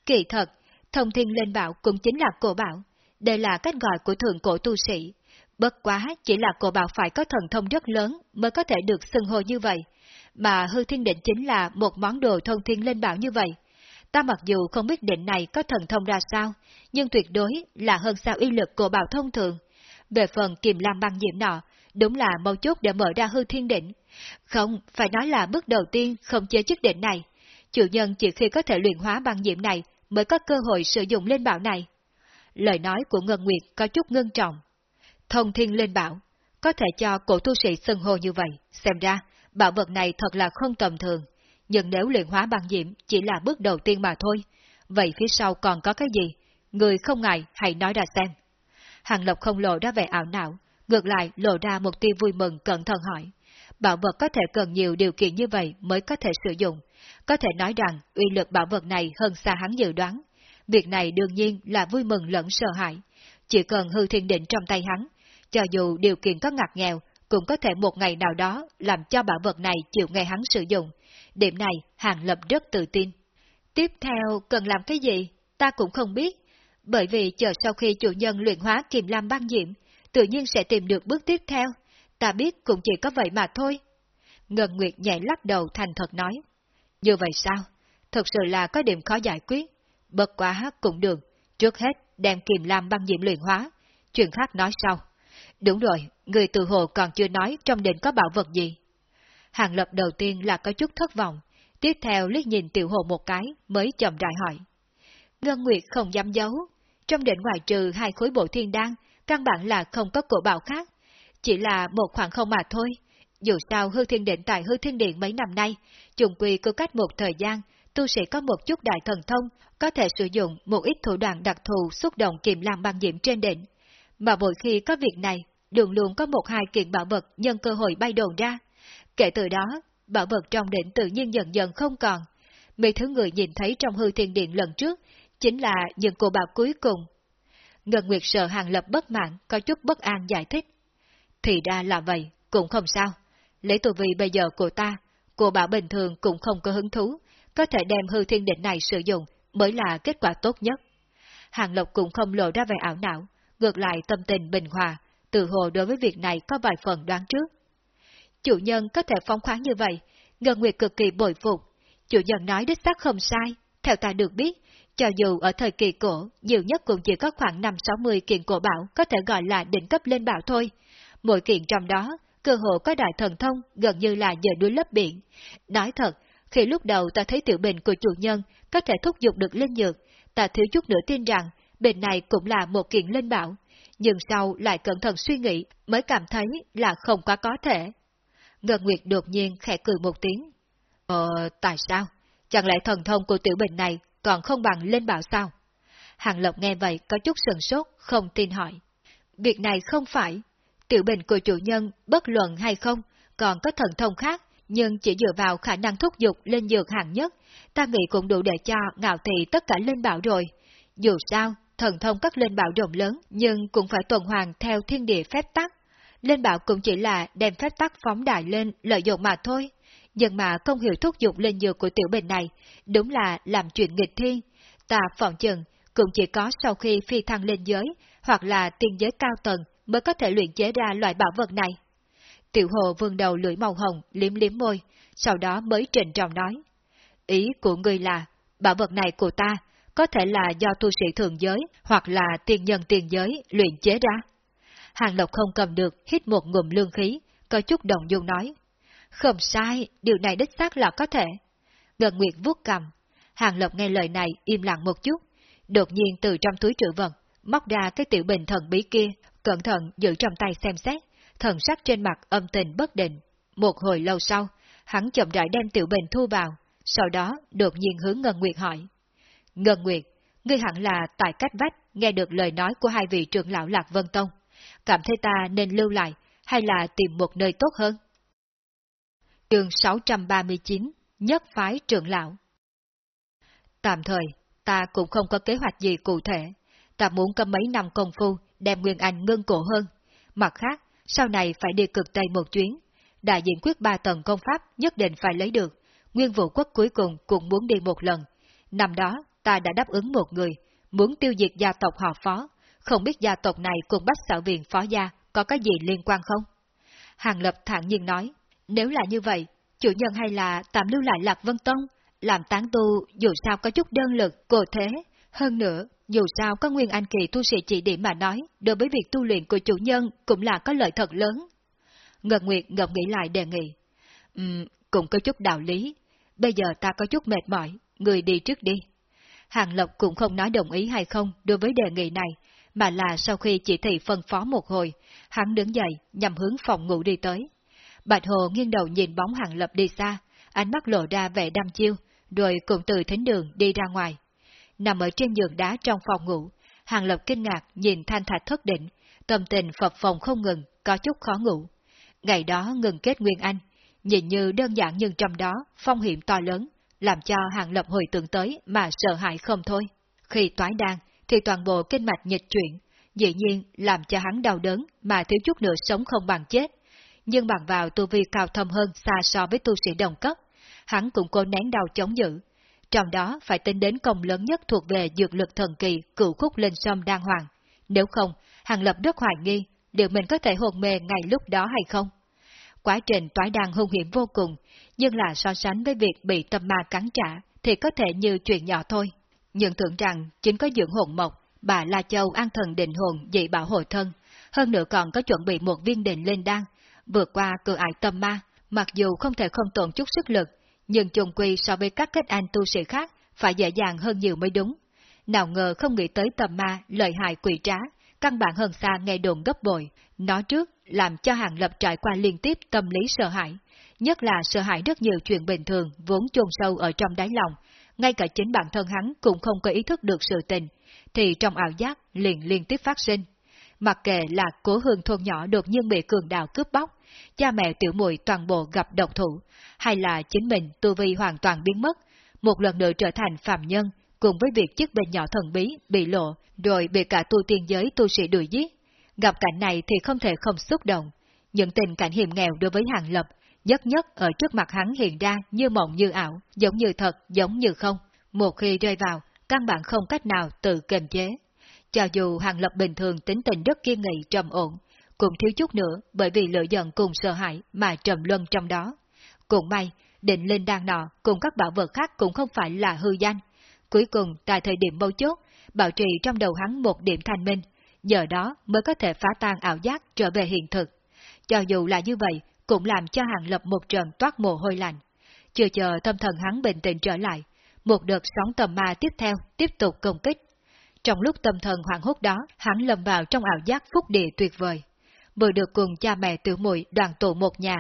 Kỳ thật, thông thiên lên bảo cũng chính là cổ bảo, đây là cách gọi của thượng cổ tu sĩ. Bất quá chỉ là cổ bảo phải có thần thông rất lớn mới có thể được xưng hô như vậy, mà hư thiên định chính là một món đồ thông thiên lên bảo như vậy. Ta mặc dù không biết định này có thần thông ra sao, nhưng tuyệt đối là hơn sao uy lực cổ bảo thông thường. Về phần kiềm lam băng diễm nọ, đúng là mâu chốt để mở ra hư thiên đỉnh Không, phải nói là bước đầu tiên không chế chức đỉnh này. Chủ nhân chỉ khi có thể luyện hóa băng diễm này mới có cơ hội sử dụng lên bảo này. Lời nói của Ngân Nguyệt có chút ngưng trọng. Thông thiên lên bảo, có thể cho cổ tu sĩ sân hồ như vậy, xem ra, bảo vật này thật là không tầm thường. Nhưng nếu luyện hóa băng diễm chỉ là bước đầu tiên mà thôi, vậy phía sau còn có cái gì? Người không ngại, hãy nói ra xem. Hàng Lộc không lộ ra vẻ ảo não, ngược lại lộ ra một tia vui mừng cẩn thận hỏi. bảo vật có thể cần nhiều điều kiện như vậy mới có thể sử dụng. Có thể nói rằng uy lực bảo vật này hơn xa hắn dự đoán. Việc này đương nhiên là vui mừng lẫn sợ hãi. Chỉ cần hư thiên định trong tay hắn, cho dù điều kiện có ngặt nghèo, cũng có thể một ngày nào đó làm cho bảo vật này chịu ngày hắn sử dụng. Điểm này Hàng Lập rất tự tin. Tiếp theo cần làm cái gì? Ta cũng không biết. Bởi vì chờ sau khi chủ nhân luyện hóa kiềm lam băng diễm, tự nhiên sẽ tìm được bước tiếp theo. Ta biết cũng chỉ có vậy mà thôi. Ngân Nguyệt nhảy lắc đầu thành thật nói. Như vậy sao? Thật sự là có điểm khó giải quyết. Bất quá cũng được. Trước hết đem kiềm lam băng diễm luyện hóa. Chuyện khác nói sau. Đúng rồi, người từ hồ còn chưa nói trong đền có bảo vật gì. Hàng lập đầu tiên là có chút thất vọng, tiếp theo liếc nhìn tiểu hồ một cái mới chậm rãi hỏi. Ngân Nguyệt không dám giấu, trong đỉnh ngoài trừ hai khối bộ thiên đan, căn bản là không có cổ bảo khác, chỉ là một khoảng không mà thôi. Dù sao hư thiên điện tại hư thiên điện mấy năm nay, trùng quy cứ cách một thời gian, tu sĩ có một chút đại thần thông, có thể sử dụng một ít thủ đoạn đặc thù xúc động kiềm làm băng diễm trên đỉnh. Mà mỗi khi có việc này, đường luôn có một hai kiện bảo vật nhân cơ hội bay đồn ra. Kể từ đó, bảo vật trong đỉnh tự nhiên dần dần không còn. Mấy thứ người nhìn thấy trong hư thiên điện lần trước, chính là những cô bạc cuối cùng. Ngân Nguyệt sợ hàng lập bất mãn, có chút bất an giải thích. Thì ra là vậy, cũng không sao. Lấy tù vị bây giờ của ta, cô bảo bình thường cũng không có hứng thú, có thể đem hư thiên định này sử dụng mới là kết quả tốt nhất. Hàng Lộc cũng không lộ ra vẻ ảo não, ngược lại tâm tình bình hòa, tự hồ đối với việc này có vài phần đoán trước. Chủ nhân có thể phóng khoáng như vậy, Ngân Nguyệt cực kỳ bội phục. Chủ nhân nói đích xác không sai, theo ta được biết, cho dù ở thời kỳ cổ, nhiều nhất cũng chỉ có khoảng 5-60 kiện cổ bảo có thể gọi là đỉnh cấp lên bảo thôi. Mỗi kiện trong đó, cơ hội có đại thần thông gần như là giờ đuối lớp biển. Nói thật, khi lúc đầu ta thấy tiểu bình của chủ nhân có thể thúc giục được linh dược, ta thiếu chút nữa tin rằng bình này cũng là một kiện linh bảo, nhưng sau lại cẩn thận suy nghĩ mới cảm thấy là không quá có thể. Ngân Nguyệt đột nhiên khẽ cười một tiếng. Ờ, tại sao? Chẳng lẽ thần thông của tiểu bình này còn không bằng lên bảo sao? Hàng Lộc nghe vậy có chút sừng sốt, không tin hỏi. Việc này không phải. Tiểu bình của chủ nhân, bất luận hay không, còn có thần thông khác, nhưng chỉ dựa vào khả năng thúc giục lên dược hạng nhất, ta nghĩ cũng đủ để cho ngạo thị tất cả lên bảo rồi. Dù sao, thần thông các lên bảo rộng lớn, nhưng cũng phải tuần hoàn theo thiên địa phép tắc. Lên bảo cũng chỉ là đem phép tắc phóng đại lên lợi dụng mà thôi. Nhưng mà không hiểu thúc giục lên dược của tiểu bình này, đúng là làm chuyện nghịch thiên. Ta phỏng chừng, cũng chỉ có sau khi phi thăng lên giới, hoặc là tiên giới cao tầng mới có thể luyện chế ra loại bảo vật này. Tiểu hồ vương đầu lưỡi màu hồng, liếm liếm môi, sau đó mới trình trọng nói. Ý của người là, bảo vật này của ta, có thể là do tu sĩ thường giới, hoặc là tiên nhân tiền giới luyện chế ra. Hàng Lộc không cầm được, hít một ngụm lương khí, có chút đồng dung nói. Không sai, điều này đích xác là có thể. Ngân Nguyệt vuốt cầm. Hàng Lộc nghe lời này im lặng một chút, đột nhiên từ trong túi trữ vật, móc ra cái tiểu bình thần bí kia, cẩn thận giữ trong tay xem xét, thần sắc trên mặt âm tình bất định. Một hồi lâu sau, hắn chậm rãi đem tiểu bình thu vào, sau đó đột nhiên hướng Ngân Nguyệt hỏi. Ngân Nguyệt, ngươi hẳn là tại cách vách nghe được lời nói của hai vị trưởng lão Lạc Vân Tông. Cảm thấy ta nên lưu lại, hay là tìm một nơi tốt hơn? Trường 639, Nhất Phái Trưởng Lão Tạm thời, ta cũng không có kế hoạch gì cụ thể. Ta muốn cầm mấy năm công phu đem Nguyên Anh ngưng cổ hơn. Mặt khác, sau này phải đi cực Tây một chuyến. Đại diện quyết ba tầng công pháp nhất định phải lấy được. Nguyên vũ quốc cuối cùng cũng muốn đi một lần. Năm đó, ta đã đáp ứng một người, muốn tiêu diệt gia tộc họ phó. Không biết gia tộc này cùng bách sở viện phó gia có cái gì liên quan không? Hàng Lập thản nhiên nói, nếu là như vậy, chủ nhân hay là tạm lưu lại Lạc Vân Tông, làm tán tu dù sao có chút đơn lực, cổ thế. Hơn nữa, dù sao có Nguyên Anh Kỳ tu sĩ chỉ điểm mà nói, đối với việc tu luyện của chủ nhân cũng là có lợi thật lớn. Ngật Nguyệt ngậm nghĩ lại đề nghị. Um, cũng có chút đạo lý. Bây giờ ta có chút mệt mỏi, người đi trước đi. Hàng Lộc cũng không nói đồng ý hay không đối với đề nghị này, mà là sau khi chỉ thị phân phó một hồi, hắn đứng dậy nhằm hướng phòng ngủ đi tới. Bạch Hồ nghiêng đầu nhìn bóng Hàng Lập đi xa, ánh mắt lộ ra vẻ đăm chiêu, rồi cùng từ thính đường đi ra ngoài. Nằm ở trên giường đá trong phòng ngủ, Hàng Lập kinh ngạc nhìn thanh thạch thất định, tâm tình phập phòng không ngừng, có chút khó ngủ. ngày đó ngừng kết Nguyên Anh, nhìn như đơn giản nhưng trong đó phong hiểm to lớn, làm cho Hàng Lập hồi tưởng tới mà sợ hãi không thôi. Khi toái đan, thì toàn bộ kinh mạch nhịch chuyển, dĩ nhiên làm cho hắn đau đớn mà thiếu chút nữa sống không bằng chết. Nhưng bằng vào tu vi cao thâm hơn xa so với tu sĩ đồng cấp, hắn cũng cố nén đau chống giữ. Trong đó phải tính đến công lớn nhất thuộc về dược lực thần kỳ cựu khúc lên sông đan hoàng. Nếu không, Hàng Lập rất hoài nghi liệu mình có thể hồn mê ngay lúc đó hay không. Quá trình toái đàn hung hiểm vô cùng, nhưng là so sánh với việc bị tâm ma cắn trả thì có thể như chuyện nhỏ thôi. Nhưng tưởng rằng chính có dưỡng hồn mộc, bà La Châu an thần định hồn dị bảo hồi thân, hơn nữa còn có chuẩn bị một viên định lên đan, vượt qua cửa ải tâm ma, mặc dù không thể không tổn chút sức lực, nhưng chung quy so với các kết anh tu sĩ khác phải dễ dàng hơn nhiều mới đúng. Nào ngờ không nghĩ tới tâm ma, lợi hại quỷ trá, căn bản hơn xa nghe đồn gấp bội, nó trước làm cho Hàng Lập trải qua liên tiếp tâm lý sợ hãi, nhất là sợ hãi rất nhiều chuyện bình thường vốn chôn sâu ở trong đáy lòng, ngay cả chính bản thân hắn cũng không có ý thức được sự tình, thì trong ảo giác liền liên tiếp phát sinh. Mặc kệ là cố hương thôn nhỏ đột nhiên bị cường đạo cướp bóc, cha mẹ tiểu muội toàn bộ gặp độc thủ, hay là chính mình tu vi hoàn toàn biến mất, một lần nữa trở thành phạm nhân, cùng với việc chiếc bệnh nhỏ thần bí bị lộ, rồi bị cả tu tiên giới tu sĩ đuổi giết. Gặp cảnh này thì không thể không xúc động. Những tình cảnh hiểm nghèo đối với Hàng Lập, nhất nhất ở trước mặt hắn hiện ra như mộng như ảo, giống như thật, giống như không. Một khi rơi vào, căn bản không cách nào tự kiềm chế. Cho dù Hàng Lập bình thường tính tình rất kiên nghị trầm ổn, cũng thiếu chút nữa bởi vì lửa giận cùng sợ hãi mà trầm luân trong đó. Cũng may, định linh đan nọ cùng các bảo vật khác cũng không phải là hư danh. Cuối cùng, tại thời điểm mâu chốt, bảo trì trong đầu hắn một điểm thanh minh, nhờ đó mới có thể phá tan ảo giác trở về hiện thực. Cho dù là như vậy, cũng làm cho Hàng Lập một trận toát mồ hôi lạnh. Chưa chờ tâm thần hắn bình tĩnh trở lại, một đợt sóng tầm ma tiếp theo tiếp tục công kích. Trong lúc tâm thần hoảng hốt đó, hắn lầm vào trong ảo giác phúc địa tuyệt vời. Vừa được cùng cha mẹ tiểu muội đoàn tụ một nhà,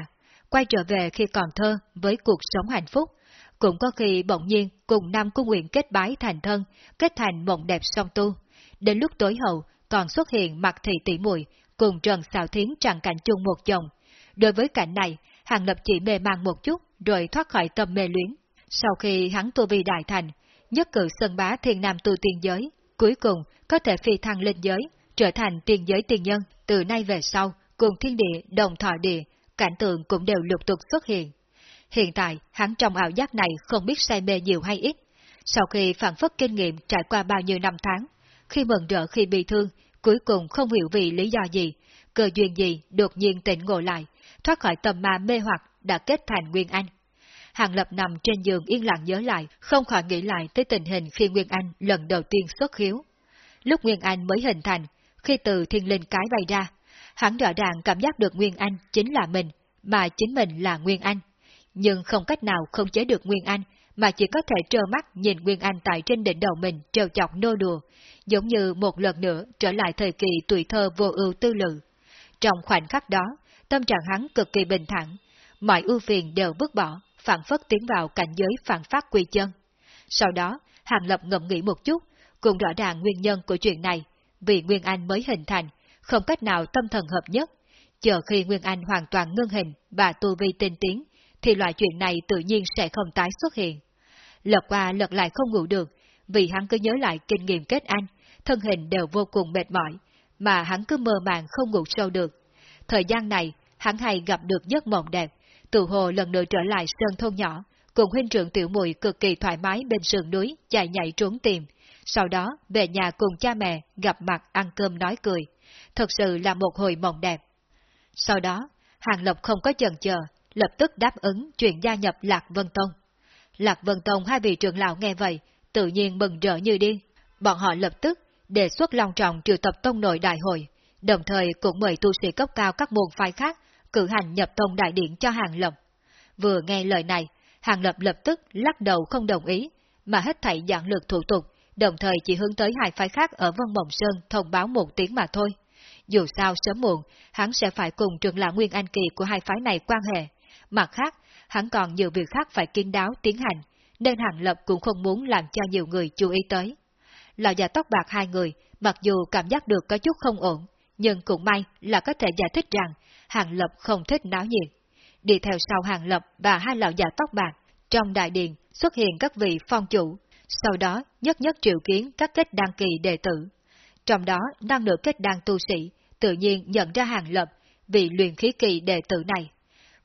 quay trở về khi còn thơ với cuộc sống hạnh phúc, cũng có khi bỗng nhiên cùng Nam Cung Nguyện kết bái thành thân, kết thành mộng đẹp song tu. Đến lúc tối hậu, còn xuất hiện mặt thị tỷ muội cùng Trần Xào Thiến tràn cảnh chung một chồng. Đối với cảnh này, Hàng Lập chỉ mê mang một chút, rồi thoát khỏi tâm mê luyến. Sau khi hắn tu vi đại thành, nhất cử sân bá thiên nam tu tiên giới, cuối cùng có thể phi thăng lên giới, trở thành tiên giới tiên nhân, từ nay về sau, cùng thiên địa, đồng thọ địa, cảnh tượng cũng đều lục tục xuất hiện. Hiện tại, hắn trong ảo giác này không biết say mê nhiều hay ít. Sau khi phản phất kinh nghiệm trải qua bao nhiêu năm tháng, khi mừng rỡ khi bị thương, cuối cùng không hiểu vì lý do gì, cơ duyên gì đột nhiên tỉnh ngộ lại, thoát khỏi tầm ma mê hoặc đã kết thành Nguyên Anh. Hàng Lập nằm trên giường yên lặng nhớ lại, không khỏi nghĩ lại tới tình hình khi Nguyên Anh lần đầu tiên xuất hiếu. Lúc Nguyên Anh mới hình thành, khi từ thiên linh cái bay ra, hắn rõ ràng cảm giác được Nguyên Anh chính là mình, mà chính mình là Nguyên Anh. Nhưng không cách nào không chế được Nguyên Anh, mà chỉ có thể trơ mắt nhìn Nguyên Anh tại trên đỉnh đầu mình trêu chọc nô đùa, giống như một lần nữa trở lại thời kỳ tuổi thơ vô ưu tư lự. Trong khoảnh khắc đó, tâm trạng hắn cực kỳ bình thản, mọi ưu phiền đều vứt bỏ, phản phất tiến vào cảnh giới phản phát quy chân. Sau đó, Hàng Lập ngậm nghĩ một chút, cũng rõ ràng nguyên nhân của chuyện này, vì Nguyên Anh mới hình thành, không cách nào tâm thần hợp nhất. Chờ khi Nguyên Anh hoàn toàn ngưng hình và tu vi tinh tiến, thì loại chuyện này tự nhiên sẽ không tái xuất hiện. Lật qua lật lại không ngủ được, vì hắn cứ nhớ lại kinh nghiệm kết anh, thân hình đều vô cùng mệt mỏi, mà hắn cứ mơ màng không ngủ sâu được. Thời gian này, hắn hay gặp được giấc mộng đẹp, tự hồ lần nữa trở lại sơn thôn nhỏ, cùng huynh trưởng tiểu mùi cực kỳ thoải mái bên sườn núi, chạy nhảy trốn tìm. Sau đó, về nhà cùng cha mẹ, gặp mặt ăn cơm nói cười. Thật sự là một hồi mộng đẹp. Sau đó, Hàng Lộc không có chần chờ, lập tức đáp ứng chuyện gia nhập Lạc Vân Tông. Lạc Vân Tông hai vị trưởng lão nghe vậy, tự nhiên mừng rỡ như điên. Bọn họ lập tức đề xuất long trọng triệu tập tông nội đại hội, đồng thời cũng mời tu sĩ cấp cao các môn phái khác cử hành nhập tông đại điển cho Hàng lộc Vừa nghe lời này, Hàng Lập lập tức lắc đầu không đồng ý, mà hết thảy giảng lược thủ tục, đồng thời chỉ hướng tới hai phái khác ở Vân Mộng Sơn thông báo một tiếng mà thôi. Dù sao sớm muộn, hắn sẽ phải cùng trường lão Nguyên Anh Kỳ của hai phái này quan hệ. Mặt khác, hắn còn nhiều việc khác phải kiên đáo tiến hành, nên Hàng Lập cũng không muốn làm cho nhiều người chú ý tới. Lão già tóc bạc hai người, mặc dù cảm giác được có chút không ổn, nhưng cũng may là có thể giải thích rằng Hàng Lập không thích náo nhiệt. Đi theo sau Hàng Lập và hai lão già tóc bạc, trong đại điện xuất hiện các vị phong chủ, sau đó nhất nhất triệu kiến các kết đăng kỳ đệ tử. Trong đó, năng lượng kết đăng tu sĩ, tự nhiên nhận ra Hàng Lập vì luyện khí kỳ đệ tử này.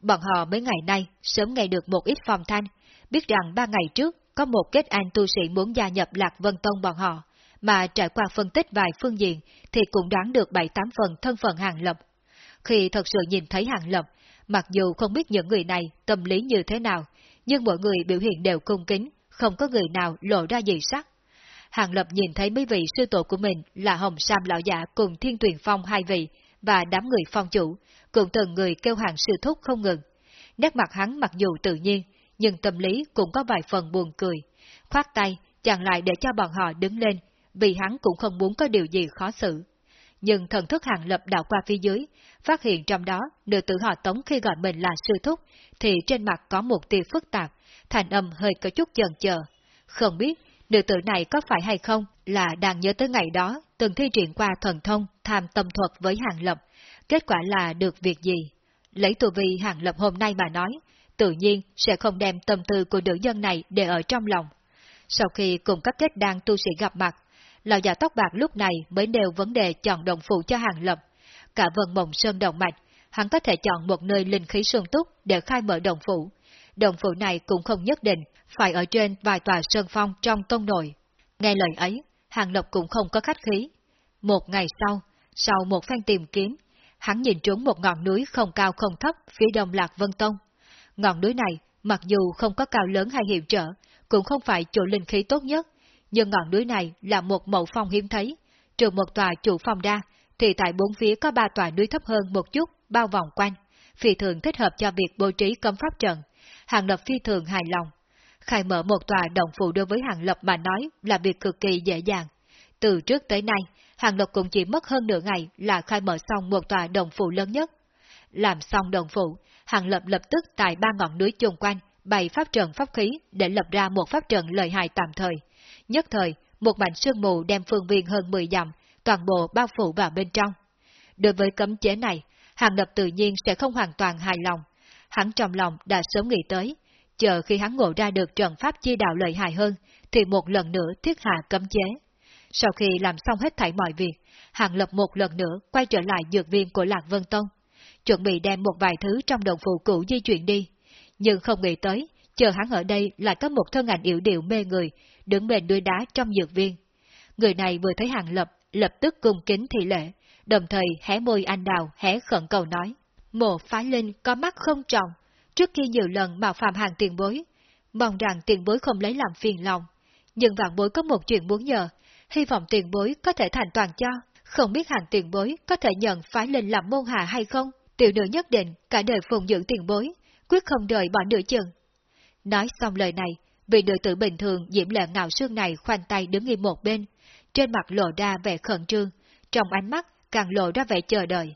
Bọn họ mấy ngày nay sớm nghe được một ít phòng thanh, biết rằng ba ngày trước có một kết an tu sĩ muốn gia nhập Lạc Vân Tông bọn họ, mà trải qua phân tích vài phương diện thì cũng đoán được bảy tám phần thân phận Hàng Lập. Khi thật sự nhìn thấy Hàng Lập, mặc dù không biết những người này tâm lý như thế nào, nhưng mọi người biểu hiện đều cung kính, không có người nào lộ ra gì sắc. Hàng Lập nhìn thấy mấy vị sư tổ của mình là Hồng Sam Lão Giả cùng Thiên Tuyền Phong hai vị, và đám người phong chủ, cũng từng người kêu hàng sư thúc không ngừng. Nét mặt hắn mặc dù tự nhiên, nhưng tâm lý cũng có vài phần buồn cười. Khoát tay, chàng lại để cho bọn họ đứng lên, vì hắn cũng không muốn có điều gì khó xử. Nhưng thần thức hàng lập đạo qua phía dưới, phát hiện trong đó nữ tử họ tống khi gọi mình là sư thúc, thì trên mặt có một tia phức tạp, thành âm hơi có chút chần chờ. Không biết nữ tử này có phải hay không là đang nhớ tới ngày đó từng thi triển qua thần thông tham tâm thuật với hàng lập, kết quả là được việc gì? Lấy tù vi hàng lập hôm nay mà nói, tự nhiên sẽ không đem tâm tư của nữ nhân này để ở trong lòng. Sau khi cùng các kết đang tu sĩ gặp mặt, lão già tóc bạc lúc này mới nêu vấn đề chọn đồng phụ cho hàng lập. Cả vần mộng sơn động mạch, hắn có thể chọn một nơi linh khí sung túc để khai mở đồng phụ. Đồng phụ này cũng không nhất định phải ở trên vài tòa sơn phong trong tông nội. Nghe lời ấy, hàng lộc cũng không có khách khí. Một ngày sau, sau một phen tìm kiếm, hắn nhìn trúng một ngọn núi không cao không thấp phía đông Lạc Vân Tông. Ngọn núi này, mặc dù không có cao lớn hay hiểm trở, cũng không phải chỗ linh khí tốt nhất, nhưng ngọn núi này là một mẫu phong hiếm thấy. Trừ một tòa chủ phong đa, thì tại bốn phía có ba tòa núi thấp hơn một chút, bao vòng quanh. Phi thường thích hợp cho việc bố trí cấm pháp trận. Hàng lập phi thường hài lòng. Khai mở một tòa đồng phụ đối với hàng lập mà nói là việc cực kỳ dễ dàng. Từ trước tới nay, hàng lập cũng chỉ mất hơn nửa ngày là khai mở xong một tòa đồng phụ lớn nhất. Làm xong đồng phụ, hàng lập lập tức tại ba ngọn núi chung quanh, bày pháp trận pháp khí để lập ra một pháp trận lợi hại tạm thời. Nhất thời, một mảnh sương mù đem phương viên hơn 10 dặm, toàn bộ bao phủ vào bên trong. Đối với cấm chế này, hàng lập tự nhiên sẽ không hoàn toàn hài lòng. Hắn trong lòng đã sớm nghĩ tới, chờ khi hắn ngộ ra được trận pháp chi đạo lợi hại hơn, thì một lần nữa thiết hạ cấm chế. Sau khi làm xong hết thảy mọi việc, Hàng Lập một lần nữa quay trở lại dược viên của Lạc Vân Tông, chuẩn bị đem một vài thứ trong đồng phụ cũ di chuyển đi. Nhưng không nghĩ tới, chờ hắn ở đây lại có một thân ảnh yếu điệu mê người, đứng bên đuôi đá trong dược viên. Người này vừa thấy Hàng Lập, lập tức cung kính thị lệ, đồng thời hé môi anh đào hé khẩn cầu nói. Mộ phái linh có mắt không trọng, trước khi nhiều lần mạo phạm hàng tiền bối, mong rằng tiền bối không lấy làm phiền lòng. Nhưng vạn bối có một chuyện muốn nhờ, hy vọng tiền bối có thể thành toàn cho, không biết hàng tiền bối có thể nhận phái linh làm môn hạ hay không, tiểu nữ nhất định cả đời phụng dưỡng tiền bối, quyết không đợi bỏ nửa chừng. Nói xong lời này, vị nữ tử bình thường diễm lệ ngạo sương này khoanh tay đứng im một bên, trên mặt lộ ra vẻ khẩn trương, trong ánh mắt càng lộ ra vẻ chờ đợi.